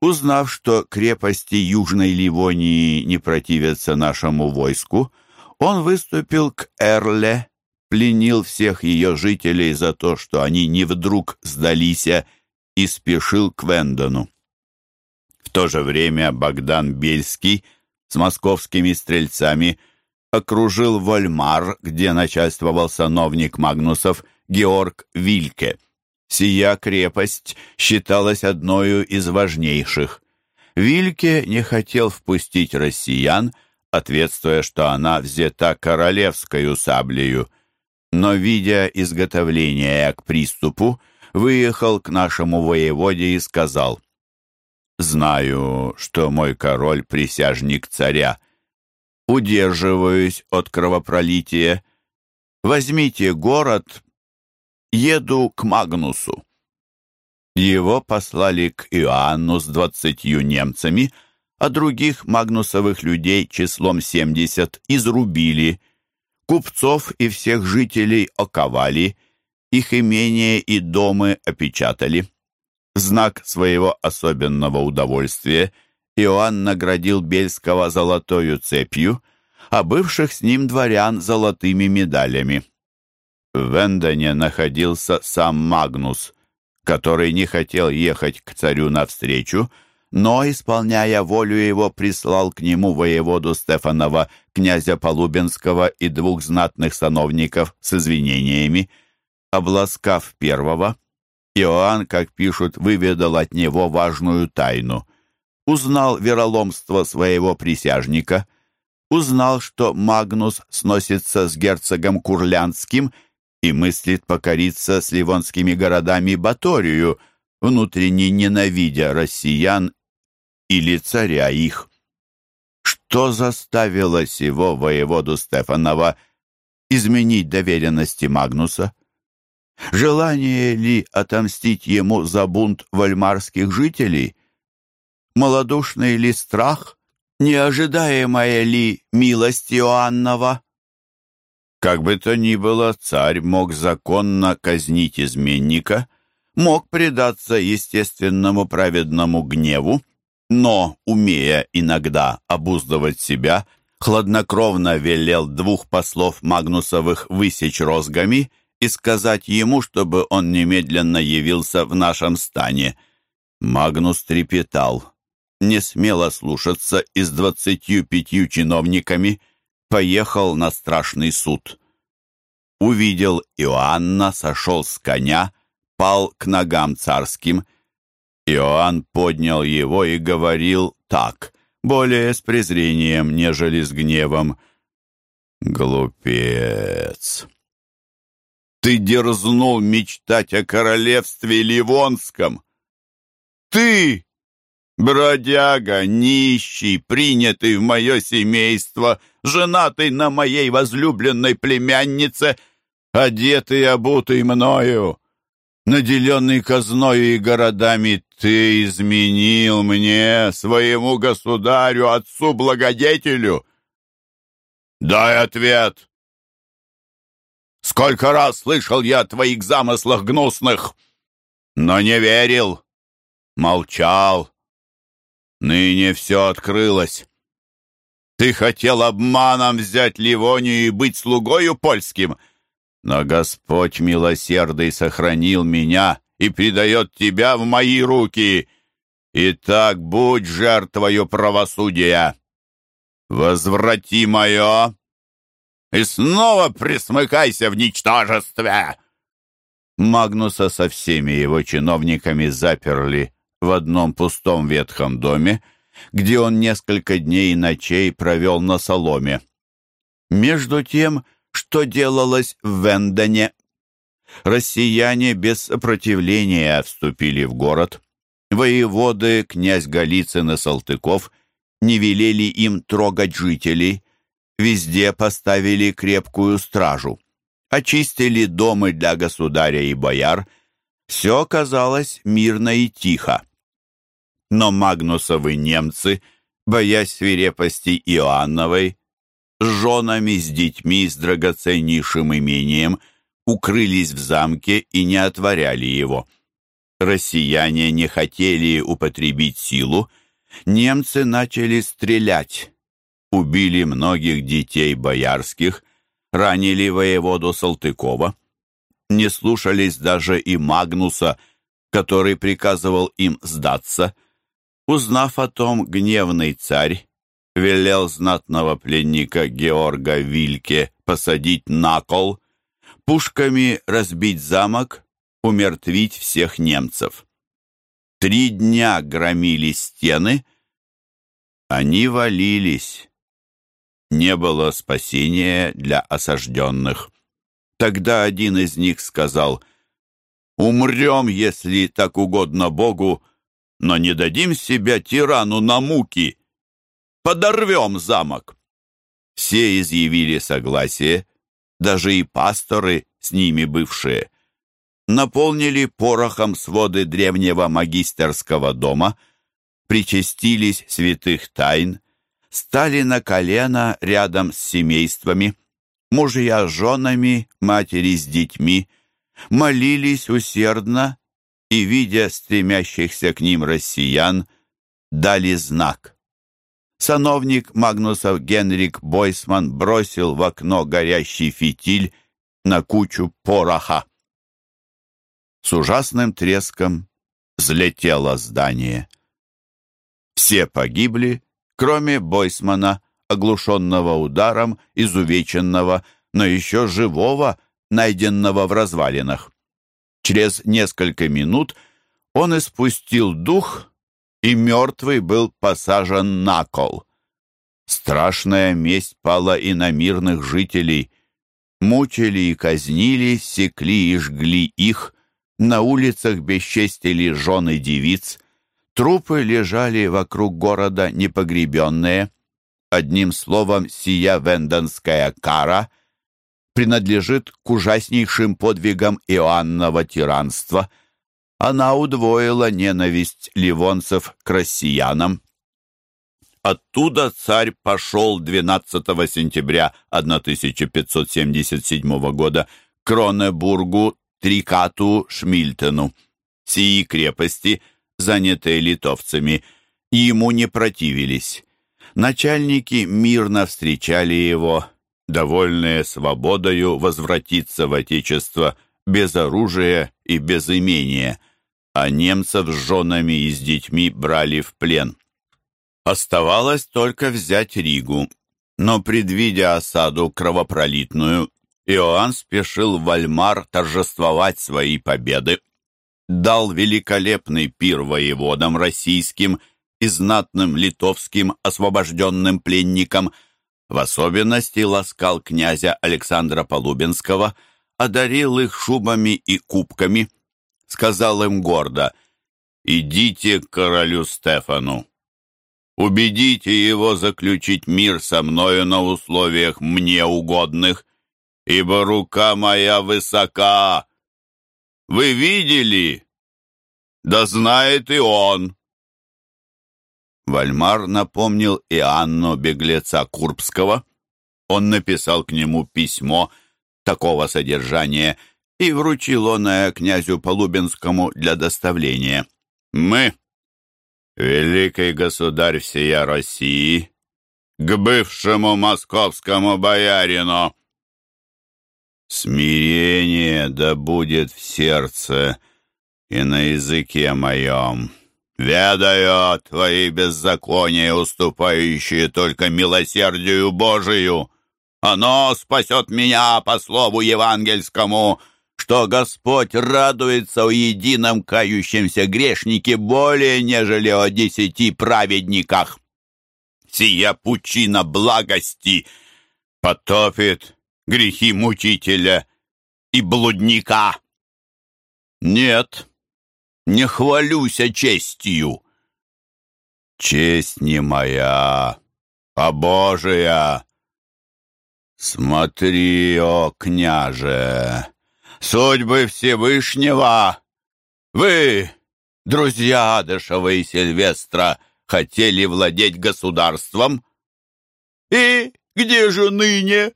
Узнав, что крепости Южной Ливонии не противятся нашему войску, он выступил к Эрле, пленил всех ее жителей за то, что они не вдруг сдались, и спешил к Вендону. В то же время Богдан Бельский с московскими стрельцами – окружил Вольмар, где начальствовал сановник Магнусов Георг Вильке. Сия крепость считалась одной из важнейших. Вильке не хотел впустить россиян, ответствуя, что она взята королевскую саблею, но, видя изготовление к приступу, выехал к нашему воеводе и сказал, «Знаю, что мой король — присяжник царя, удерживаюсь от кровопролития. Возьмите город, еду к Магнусу. Его послали к Иоанну с двадцатью немцами, а других магнусовых людей числом семьдесят изрубили. Купцов и всех жителей оковали, их имения и дома опечатали. Знак своего особенного удовольствия – Иоанн наградил Бельского золотою цепью, а бывших с ним дворян золотыми медалями. В Вендоне находился сам Магнус, который не хотел ехать к царю навстречу, но, исполняя волю его, прислал к нему воеводу Стефанова, князя Полубинского и двух знатных сановников с извинениями. Обласкав первого, Иоанн, как пишут, выведал от него важную тайну узнал вероломство своего присяжника, узнал, что Магнус сносится с герцогом Курлянским и мыслит покориться с ливонскими городами Баторию, внутренне ненавидя россиян или царя их. Что заставило сего воеводу Стефанова изменить доверенности Магнуса? Желание ли отомстить ему за бунт вальмарских жителей – малодушный ли страх, неожидаемая ли милость Иоаннова? Как бы то ни было, царь мог законно казнить изменника, мог предаться естественному праведному гневу, но, умея иногда обуздывать себя, хладнокровно велел двух послов Магнусовых высечь розгами и сказать ему, чтобы он немедленно явился в нашем стане. Магнус трепетал, не смело слушаться и с двадцатью пятью чиновниками поехал на страшный суд. Увидел Иоанна, сошел с коня, пал к ногам царским Иоанн поднял его и говорил так, более с презрением, нежели с гневом. «Глупец! Ты дерзнул мечтать о королевстве Ливонском! Ты, бродяга, нищий, принятый в мое семейство, женатый на моей возлюбленной племяннице, одетый и обутый мною!» наделенный казною и городами, ты изменил мне, своему государю, отцу-благодетелю? Дай ответ. Сколько раз слышал я о твоих замыслах гнусных, но не верил, молчал. Ныне все открылось. Ты хотел обманом взять Ливонию и быть слугою польским — но Господь милосердный сохранил меня и предает тебя в мои руки. Итак, будь жертвою правосудия. Возврати мое и снова присмыкайся в ничтожестве!» Магнуса со всеми его чиновниками заперли в одном пустом ветхом доме, где он несколько дней и ночей провел на соломе. Между тем что делалось в Вендене. Россияне без сопротивления вступили в город. Воеводы, князь Голицын и Салтыков не велели им трогать жителей. Везде поставили крепкую стражу. Очистили дома для государя и бояр. Все оказалось мирно и тихо. Но Магнусовы немцы, боясь свирепости Иоанновой, с женами, с детьми, с драгоценнейшим имением, укрылись в замке и не отворяли его. Россияне не хотели употребить силу, немцы начали стрелять, убили многих детей боярских, ранили воеводу Салтыкова, не слушались даже и Магнуса, который приказывал им сдаться. Узнав о том, гневный царь велел знатного пленника Георга Вильке посадить на кол, пушками разбить замок, умертвить всех немцев. Три дня громили стены, они валились. Не было спасения для осажденных. Тогда один из них сказал, «Умрем, если так угодно Богу, но не дадим себя тирану на муки» подорвем замок!» Все изъявили согласие, даже и пасторы, с ними бывшие. Наполнили порохом своды древнего магистерского дома, причастились святых тайн, стали на колено рядом с семействами, мужья с женами, матери с детьми, молились усердно и, видя стремящихся к ним россиян, дали знак. Сановник Магнусов Генрик Бойсман бросил в окно горящий фитиль на кучу пороха. С ужасным треском взлетело здание. Все погибли, кроме Бойсмана, оглушенного ударом, изувеченного, но еще живого, найденного в развалинах. Через несколько минут он испустил дух и мертвый был посажен на кол. Страшная месть пала и на мирных жителей. Мучили и казнили, секли и жгли их, на улицах бесчестили жены девиц, трупы лежали вокруг города непогребенные. Одним словом, сия венденская кара принадлежит к ужаснейшим подвигам Иоаннова тиранства — она удвоила ненависть ливонцев к россиянам. Оттуда царь пошел 12 сентября 1577 года к Кронебургу, Трикату, Шмильтену. Сии крепости, занятые литовцами, ему не противились. Начальники мирно встречали его, довольные свободою возвратиться в Отечество без оружия и без имения, а немцев с женами и с детьми брали в плен. Оставалось только взять Ригу, но, предвидя осаду кровопролитную, Иоанн спешил в Альмар торжествовать свои победы, дал великолепный пир воеводам российским и знатным литовским освобожденным пленникам, в особенности ласкал князя Александра Полубинского, одарил их шубами и кубками, сказал им гордо «Идите к королю Стефану, убедите его заключить мир со мною на условиях мне угодных, ибо рука моя высока. Вы видели? Да знает и он. Вальмар напомнил Иоанну беглеца Курбского. Он написал к нему письмо такого содержания и вручил оное князю Полубинскому для доставления. «Мы, великий государь всея России, к бывшему московскому боярину, Смирение да будет в сердце и на языке моем. Ведаю твои беззакония, уступающие только милосердию Божию. Оно спасет меня по слову евангельскому, что Господь радуется о едином кающемся грешнике более, нежели о десяти праведниках. Сия пучина благости потопит грехи мучителя и блудника. Нет, не хвалюся честью. Честь не моя, а Божия. Смотри, о княже, судьбы Всевышнего. Вы, друзья Адышева и Сильвестра, хотели владеть государством? И где же ныне?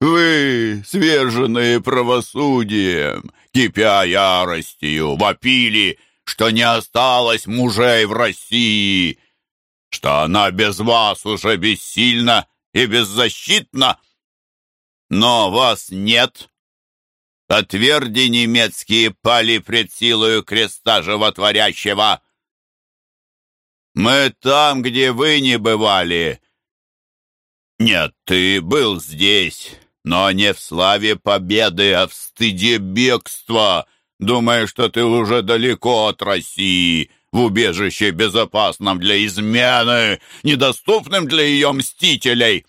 Вы, сверженные правосудием, кипя яростью, вопили, что не осталось мужей в России, что она без вас уже бессильна и беззащитна. Но вас нет. Отверди немецкие пали пред силою креста животворящего. Мы там, где вы не бывали. Нет, ты был здесь, но не в славе победы, а в стыде бегства, думая, что ты уже далеко от России, в убежище безопасном для измены, недоступным для ее мстителей.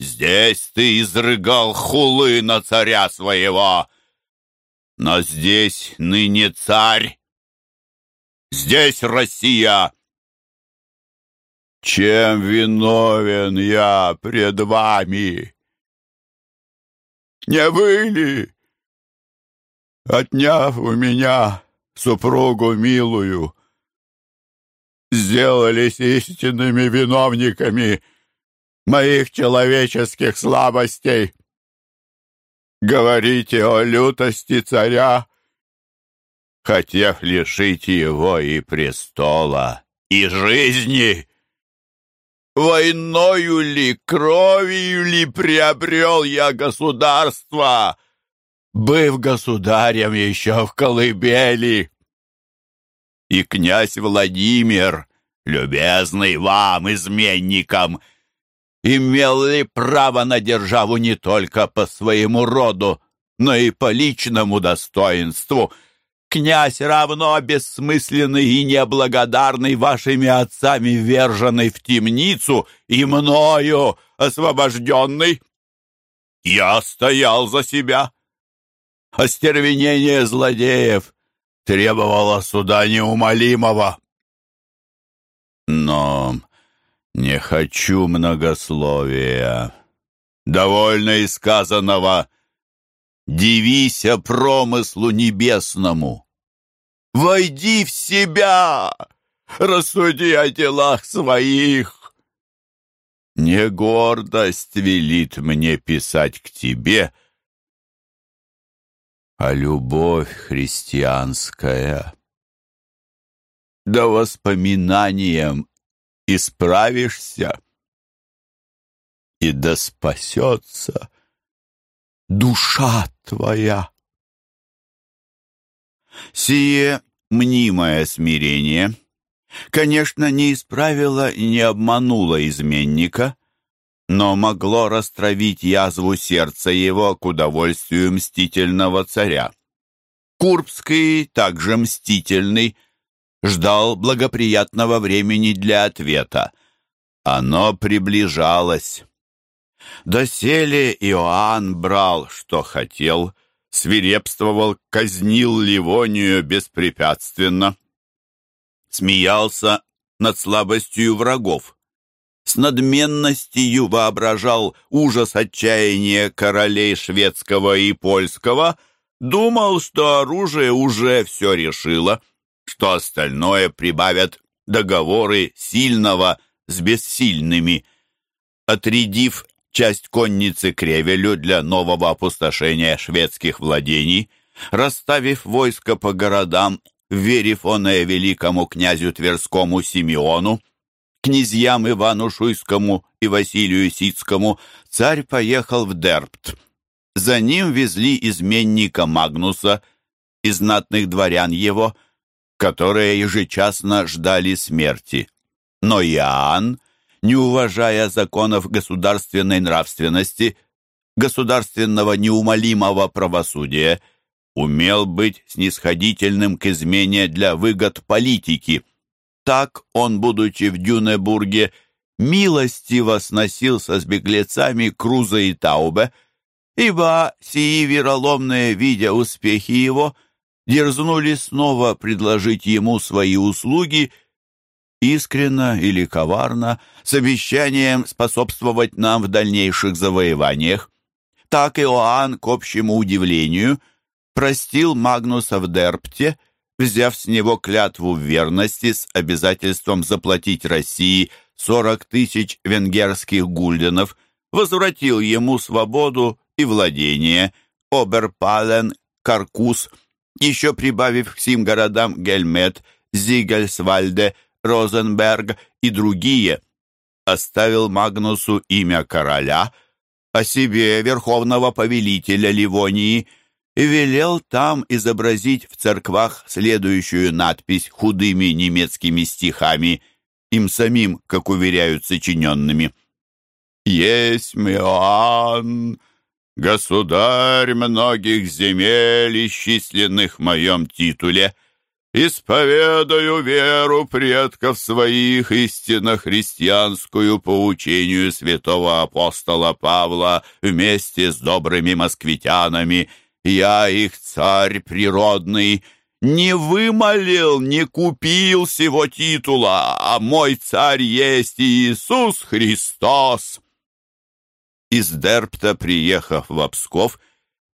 Здесь ты изрыгал хулы на царя своего, но здесь ныне царь. Здесь Россия. Чем виновен я пред вами? Не вы ли, отняв у меня супругу милую, сделались истинными виновниками моих человеческих слабостей? Говорите о лютости царя, хотев лишить его и престола, и жизни, Войною ли, кровью ли приобрел я государство, быв государем еще в колыбели? И князь Владимир, любезный вам, изменникам, имел ли право на державу не только по своему роду, но и по личному достоинству — Князь равно бессмысленный и неблагодарный вашими отцами, верженный в темницу, и мною освобожденный. Я стоял за себя. Остервенение злодеев требовало суда неумолимого. Но не хочу многословия. Довольно и сказанного Дивися промыслу небесному. Войди в себя, рассуди о делах своих. Не гордость велит мне писать к тебе, а любовь христианская. Да воспоминанием исправишься, и да спасется душа твоя. Сие мнимое смирение, конечно, не исправило и не обмануло изменника, но могло растравить язву сердца его к удовольствию мстительного царя. Курбский, также мстительный, ждал благоприятного времени для ответа. Оно приближалось. Доселе Иоанн брал, что хотел, свирепствовал, казнил Ливонию беспрепятственно, смеялся над слабостью врагов, с надменностью воображал ужас отчаяния королей шведского и польского, думал, что оружие уже все решило, что остальное прибавят договоры сильного с бессильными. Отрядив часть конницы Кревелю для нового опустошения шведских владений, расставив войско по городам, верив оное великому князю Тверскому Симеону, князьям Ивану Шуйскому и Василию Сицкому, царь поехал в Дерпт. За ним везли изменника Магнуса и знатных дворян его, которые ежечасно ждали смерти. Но Иоанн не уважая законов государственной нравственности, государственного неумолимого правосудия, умел быть снисходительным к измене для выгод политики. Так он, будучи в Дюнебурге, милостиво сносился с беглецами Круза и Таубе, ибо сии вероломные, видя успехи его, дерзнули снова предложить ему свои услуги – искренно или коварно, с обещанием способствовать нам в дальнейших завоеваниях. Так Иоанн, к общему удивлению, простил Магнуса в Дерпте, взяв с него клятву верности с обязательством заплатить России 40 тысяч венгерских гульденов, возвратил ему свободу и владение, Оберпален, Каркус, еще прибавив к сим городам Гельмет, Зигельсвальде, Розенберг и другие, оставил Магнусу имя короля, о себе верховного повелителя Ливонии и велел там изобразить в церквах следующую надпись худыми немецкими стихами, им самим, как уверяют сочиненными. «Есть Иоанн, государь многих земель, исчисленных в моем титуле», Исповедаю веру предков своих, истинно христианскую по учению святого апостола Павла вместе с добрыми москвитянами. Я их царь природный, не вымолил, не купил сего титула, а мой царь есть Иисус Христос. Из Дерпта, приехав в Псков,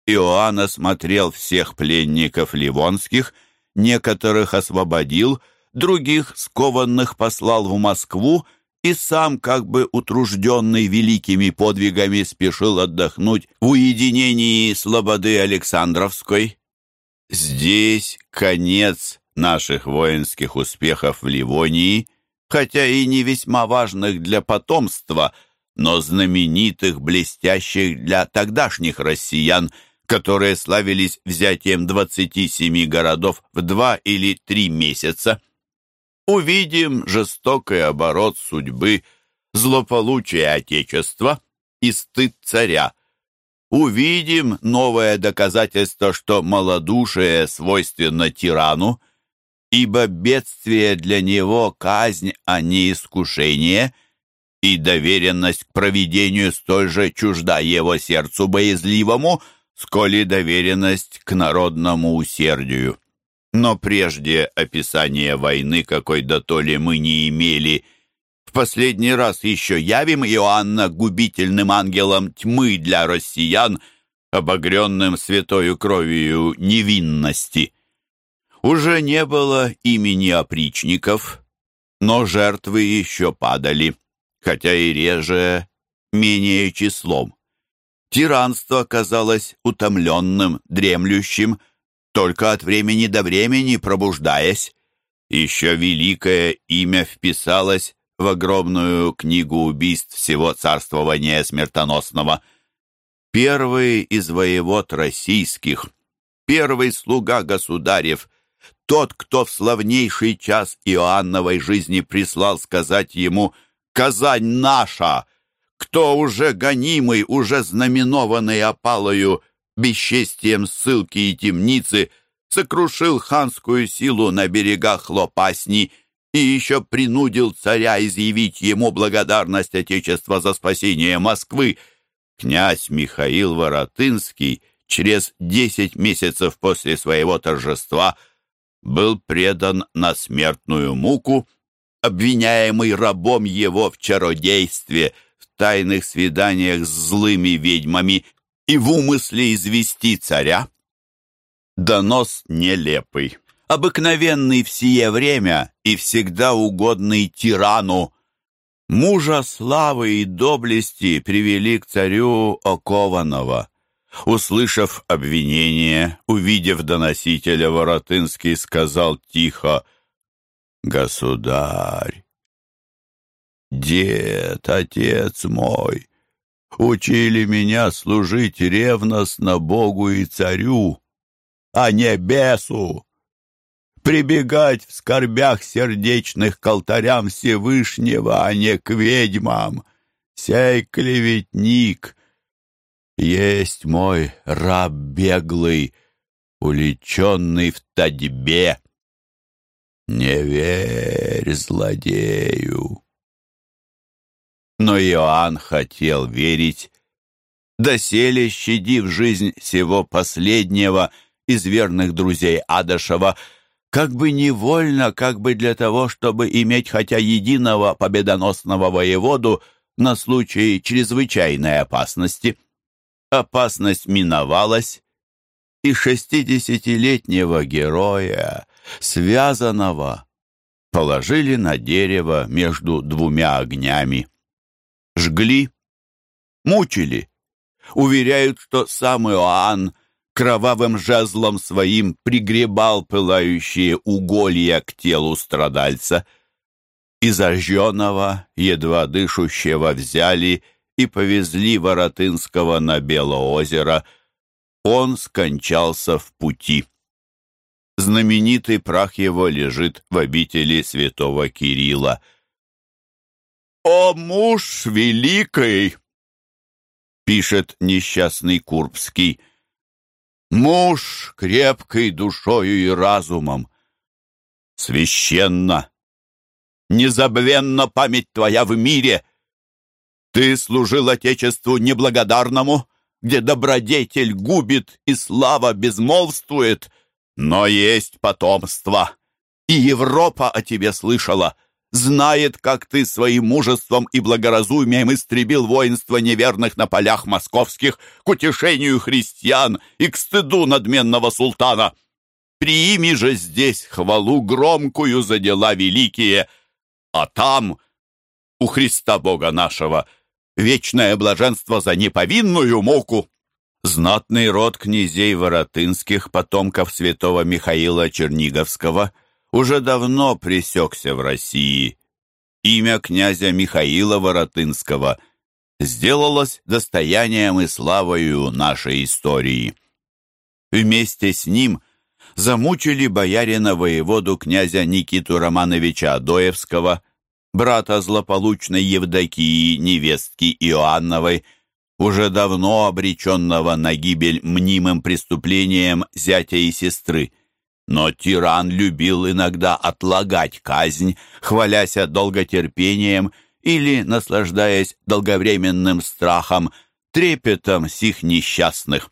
Иоанн осмотрел всех пленников ливонских — некоторых освободил, других скованных послал в Москву и сам, как бы утружденный великими подвигами, спешил отдохнуть в уединении слободы Александровской. Здесь конец наших воинских успехов в Ливонии, хотя и не весьма важных для потомства, но знаменитых, блестящих для тогдашних россиян – которые славились взятием 27 городов в два или три месяца. Увидим жестокий оборот судьбы, злополучие Отечества и стыд царя. Увидим новое доказательство, что малодушие свойственно тирану, ибо бедствие для него — казнь, а не искушение — и доверенность к провидению столь же чужда его сердцу боязливому, сколи доверенность к народному усердию. Но прежде описания войны, какой да то ли мы не имели, в последний раз еще явим Иоанна губительным ангелом тьмы для россиян, обогренным святою кровью невинности. Уже не было имени опричников, Но жертвы еще падали, хотя и реже, менее числом. Тиранство казалось утомленным, дремлющим, только от времени до времени пробуждаясь. Еще великое имя вписалось в огромную книгу убийств всего царствования смертоносного. Первый из воевод российских, первый слуга государев, тот, кто в славнейший час Иоанновой жизни прислал сказать ему «Казань наша!», кто уже гонимый, уже знаменованный опалою, бесчестием ссылки и темницы, сокрушил ханскую силу на берегах Лопасни и еще принудил царя изъявить ему благодарность Отечества за спасение Москвы, князь Михаил Воротынский через десять месяцев после своего торжества был предан на смертную муку, обвиняемый рабом его в чародействе, в тайных свиданиях с злыми ведьмами и в умысле извести царя. Донос нелепый, обыкновенный в сие время и всегда угодный тирану. Мужа славы и доблести привели к царю окованного. Услышав обвинение, увидев доносителя, Воротынский сказал тихо, «Государь, дед, отец мой, учили меня служить ревностно Богу и царю, а не бесу, прибегать в скорбях сердечных к алтарям Всевышнего, а не к ведьмам. Сей клеветник есть мой раб беглый, уличенный в тадьбе. Не верь злодею. Но Иоанн хотел верить, доселе щадив жизнь всего последнего из верных друзей Адашева, как бы невольно, как бы для того, чтобы иметь хотя единого победоносного воеводу на случай чрезвычайной опасности. Опасность миновалась, и шестидесятилетнего героя, связанного, положили на дерево между двумя огнями жгли, мучили. Уверяют, что сам Иоанн кровавым жезлом своим пригребал пылающие уголья к телу страдальца. И зажженного, едва дышущего, взяли и повезли Воротынского на Белоозеро. Он скончался в пути. Знаменитый прах его лежит в обители святого Кирилла — «О муж великий!» — пишет несчастный Курбский. «Муж крепкой душою и разумом. Священно, незабвенна память твоя в мире. Ты служил Отечеству неблагодарному, где добродетель губит и слава безмолвствует, но есть потомство, и Европа о тебе слышала» знает, как ты своим мужеством и благоразумием истребил воинство неверных на полях московских к утешению христиан и к стыду надменного султана. Приими же здесь хвалу громкую за дела великие, а там, у Христа Бога нашего, вечное блаженство за неповинную муку. Знатный род князей Воротынских, потомков святого Михаила Черниговского – уже давно пресекся в России. Имя князя Михаила Воротынского сделалось достоянием и славою нашей истории. Вместе с ним замучили боярина воеводу князя Никиту Романовича Адоевского, брата злополучной Евдокии, невестки Иоанновой, уже давно обреченного на гибель мнимым преступлением зятя и сестры. Но тиран любил иногда отлагать казнь, хвалясь долготерпением или наслаждаясь долговременным страхом, трепетом сих несчастных.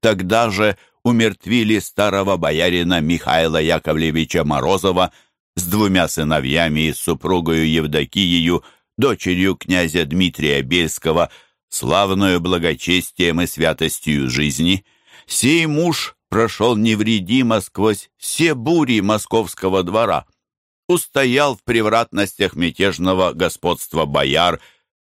Тогда же умертвили старого боярина Михаила Яковлевича Морозова с двумя сыновьями и супругою Евдокиею, дочерью князя Дмитрия Бельского, славную благочестием и святостью жизни. Сей муж прошел невредимо сквозь все бури московского двора. устоял в превратностях мятежного господства бояр,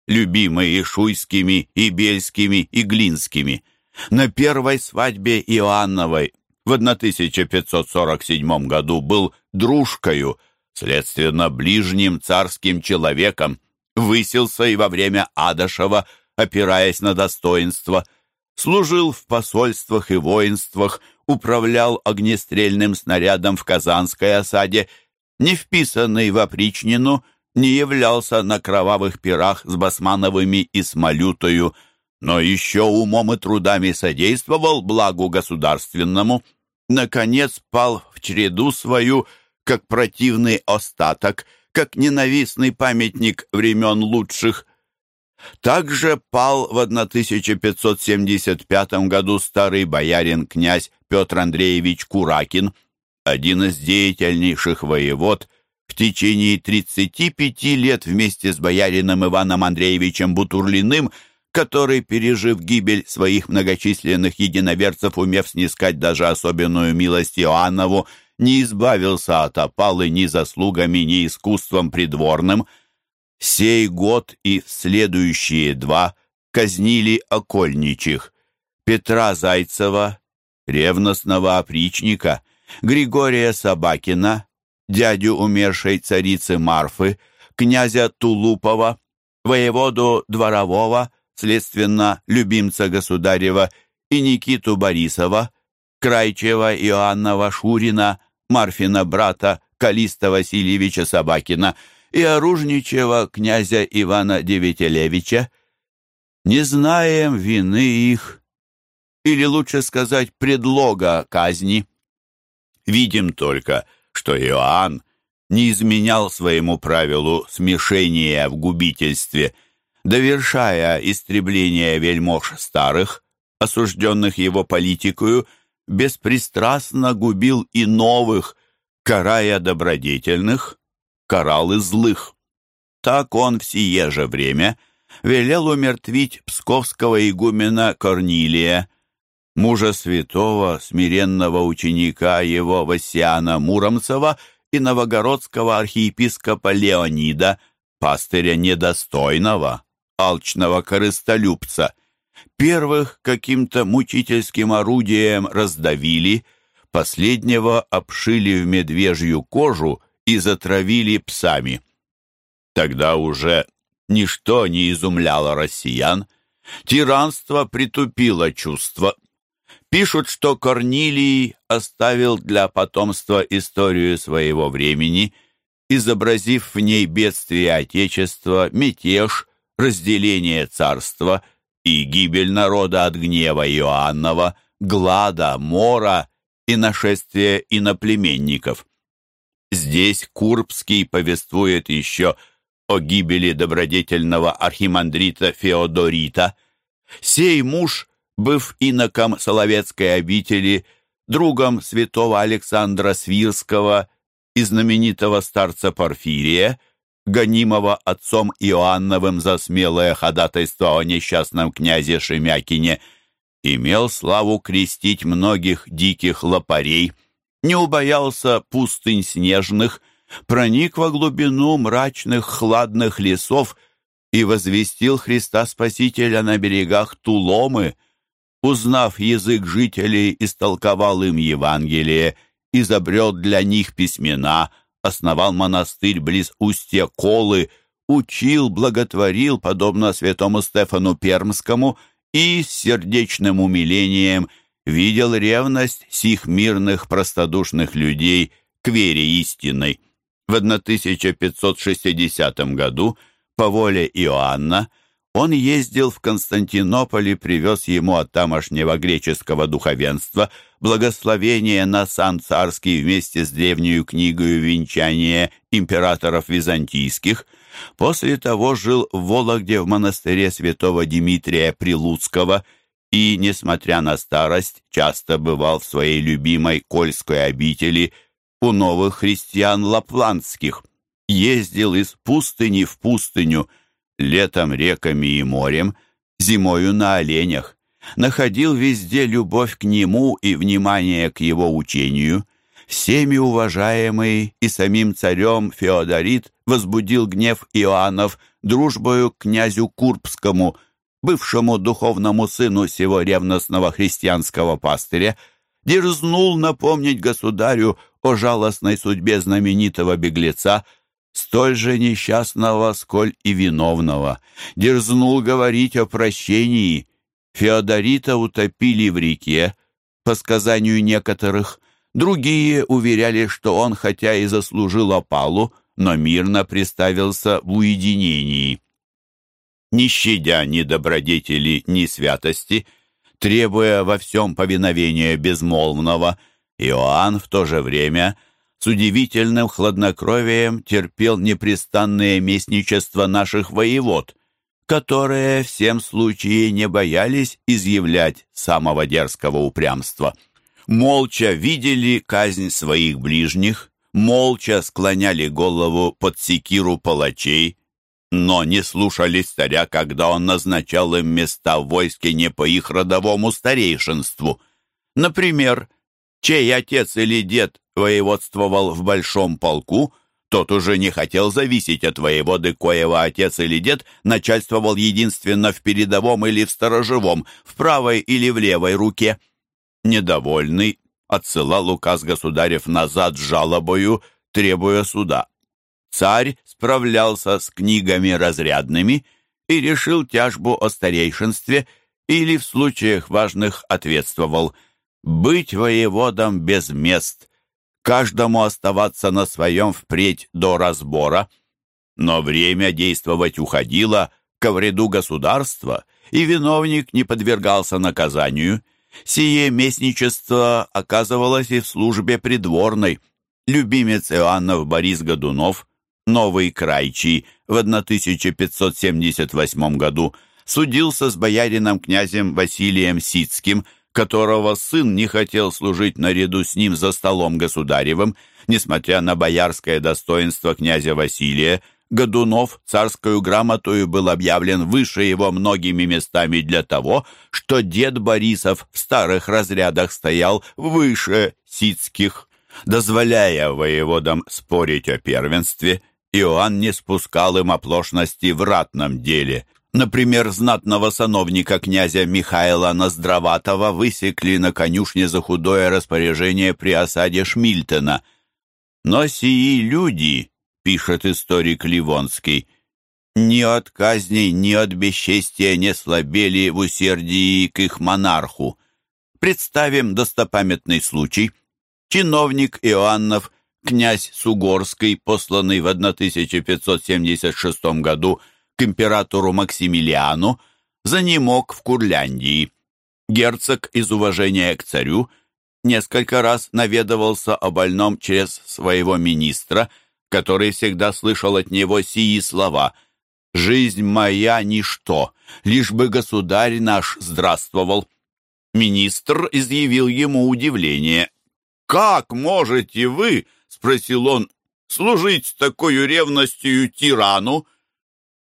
любимый и шуйскими, и бельскими, и глинскими. На первой свадьбе Иоанновой в 1547 году был дружкою, следственно, ближним царским человеком, высился и во время Адашева, опираясь на достоинство, служил в посольствах и воинствах, управлял огнестрельным снарядом в Казанской осаде, не вписанный в опричнину, не являлся на кровавых пирах с Басмановыми и Смолютою, но еще умом и трудами содействовал благу государственному, наконец пал в череду свою, как противный остаток, как ненавистный памятник времен лучших. Также пал в 1575 году старый боярин князь Петр Андреевич Куракин, один из деятельнейших воевод, в течение 35 лет вместе с боярином Иваном Андреевичем Бутурлиным – который, пережив гибель своих многочисленных единоверцев, умев снискать даже особенную милость Иоаннову, не избавился от опалы ни заслугами, ни искусством придворным. Сей год и следующие два казнили окольничих Петра Зайцева, ревностного опричника, Григория Собакина, дядю умершей царицы Марфы, князя Тулупова, воеводу Дворового, следственно, любимца государева и Никиту Борисова, Крайчева Иоаннова Шурина, Марфина брата Калиста Васильевича Собакина и оружничего князя Ивана Девятелевича. Не знаем вины их, или лучше сказать, предлога казни. Видим только, что Иоанн не изменял своему правилу смешения в губительстве – довершая истребление вельмож старых, осужденных его политикою, беспристрастно губил и новых, карая добродетельных, карал злых. Так он в сие же время велел умертвить псковского игумена Корнилия, мужа святого, смиренного ученика его Васиана Муромцева и новогородского архиепископа Леонида, пастыря недостойного, алчного корыстолюбца. Первых каким-то мучительским орудием раздавили, последнего обшили в медвежью кожу и затравили псами. Тогда уже ничто не изумляло россиян, тиранство притупило чувство. Пишут, что Корнилий оставил для потомства историю своего времени, изобразив в ней бедствие Отечества, мятеж, разделение царства и гибель народа от гнева Иоаннова, глада, мора и нашествия иноплеменников. Здесь Курбский повествует еще о гибели добродетельного архимандрита Феодорита. Сей муж, быв иноком Соловецкой обители, другом святого Александра Свирского и знаменитого старца Порфирия, гонимого отцом Иоанновым за смелое ходатайство о несчастном князе Шемякине, имел славу крестить многих диких лопарей, не убоялся пустынь снежных, проник во глубину мрачных хладных лесов и возвестил Христа Спасителя на берегах Туломы, узнав язык жителей, истолковал им Евангелие, изобрел для них письмена — основал монастырь близ устья Колы, учил, благотворил, подобно святому Стефану Пермскому, и с сердечным умилением видел ревность сих мирных простодушных людей к вере истинной. В 1560 году по воле Иоанна он ездил в Константинополь и привез ему от тамошнего греческого духовенства благословение на сан царский вместе с древнюю книгою венчания императоров византийских. После того жил в Вологде в монастыре святого Дмитрия Прилуцкого и, несмотря на старость, часто бывал в своей любимой Кольской обители у новых христиан лапландских. Ездил из пустыни в пустыню – летом реками и морем, зимою на оленях, находил везде любовь к нему и внимание к его учению. Всеми уважаемый и самим царем Феодорит возбудил гнев Иоаннов дружбою к князю Курбскому, бывшему духовному сыну сего ревностного христианского пастыря, дерзнул напомнить государю о жалостной судьбе знаменитого беглеца, столь же несчастного, сколь и виновного, дерзнул говорить о прощении. Феодорита утопили в реке, по сказанию некоторых, другие уверяли, что он хотя и заслужил опалу, но мирно приставился в уединении. Не щадя ни добродетели, ни святости, требуя во всем повиновения безмолвного, Иоанн в то же время с удивительным хладнокровием терпел непрестанное местничество наших воевод, которые всем случае не боялись изъявлять самого дерзкого упрямства. Молча видели казнь своих ближних, молча склоняли голову под секиру палачей, но не слушались царя, когда он назначал им места в войске не по их родовому старейшинству. Например, чей отец или дед воеводствовал в большом полку, тот уже не хотел зависеть от воеводы, коего отец или дед начальствовал единственно в передовом или в сторожевом, в правой или в левой руке. Недовольный отсылал указ государев назад с жалобою, требуя суда. Царь справлялся с книгами разрядными и решил тяжбу о старейшинстве или в случаях важных ответствовал «быть воеводом без мест», каждому оставаться на своем впредь до разбора. Но время действовать уходило ко вреду государства, и виновник не подвергался наказанию – Сие местничество оказывалось и в службе придворной. Любимец Иоаннов Борис Годунов, новый крайчий, в 1578 году судился с боярином князем Василием Сицким, которого сын не хотел служить наряду с ним за столом государевым, несмотря на боярское достоинство князя Василия, Годунов царскую грамотою был объявлен выше его многими местами для того, что дед Борисов в старых разрядах стоял выше ситских. Дозволяя воеводам спорить о первенстве, Иоанн не спускал им оплошности в ратном деле. Например, знатного сановника князя Михаила Ноздроватого высекли на конюшне за худое распоряжение при осаде Шмильтена. Но сии люди пишет историк Ливонский, ни от казней, ни от бесчестия не слабели в усердии к их монарху. Представим достопамятный случай. Чиновник Иоаннов, князь Сугорский, посланный в 1576 году к императору Максимилиану, занемог в Курляндии. Герцог из уважения к царю несколько раз наведывался о больном через своего министра – который всегда слышал от него сии слова «Жизнь моя — ничто, лишь бы государь наш здравствовал». Министр изъявил ему удивление. «Как можете вы, — спросил он, — служить с такой ревностью тирану?»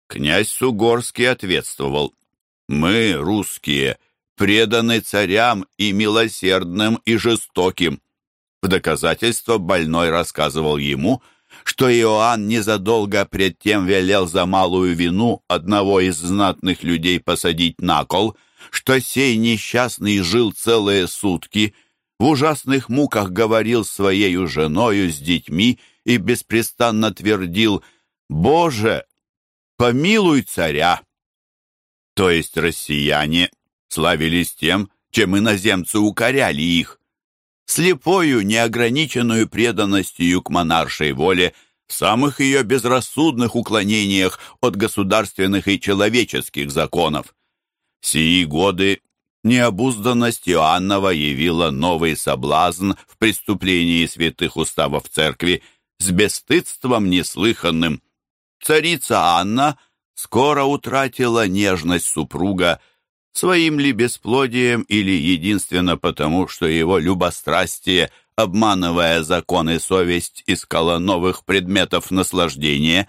Князь Сугорский ответствовал. «Мы, русские, преданы царям и милосердным, и жестоким». В доказательство больной рассказывал ему, что Иоанн незадолго пред тем велел за малую вину одного из знатных людей посадить на кол, что сей несчастный жил целые сутки, в ужасных муках говорил своею женою с детьми и беспрестанно твердил «Боже, помилуй царя!» То есть россияне славились тем, чем иноземцы укоряли их слепою, неограниченную преданностью к монаршей воле, в самых ее безрассудных уклонениях от государственных и человеческих законов. Сии годы необузданность Иоаннова явила новый соблазн в преступлении святых уставов церкви с бесстыдством неслыханным. Царица Анна скоро утратила нежность супруга, Своим ли бесплодием или единственно потому, что его любострастие, обманывая закон и совесть, искало новых предметов наслаждения,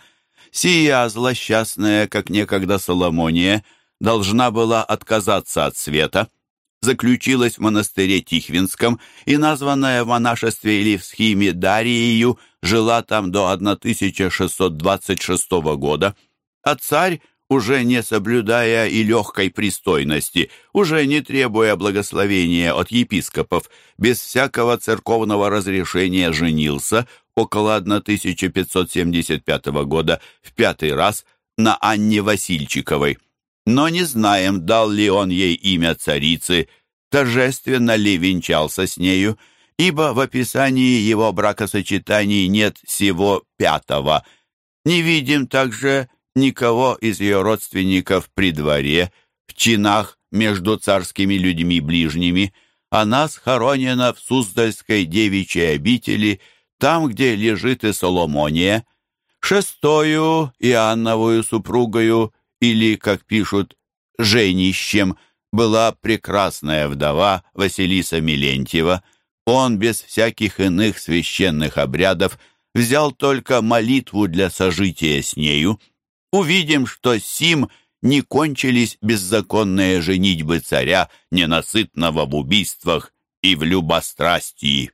сия злосчастная, как некогда Соломония, должна была отказаться от света. заключилась в монастыре Тихвинском и, названная в монашестве или в схиме Дариею, жила там до 1626 года, а царь, уже не соблюдая и легкой пристойности, уже не требуя благословения от епископов, без всякого церковного разрешения женился около 1575 года в пятый раз на Анне Васильчиковой но не знаем, дал ли он ей имя царицы, торжественно ли венчался с нею, ибо в описании его бракосочетаний нет всего пятого. Не видим также никого из ее родственников при дворе, в чинах между царскими людьми ближними. Она схоронена в Суздальской девичьей обители, там, где лежит и Соломония. Шестою Иоанновую супругою или, как пишут, женищем, была прекрасная вдова Василиса Милентьева. Он без всяких иных священных обрядов взял только молитву для сожития с нею. Увидим, что сим не кончились беззаконные женитьбы царя, ненасытного в убийствах и в любострастии.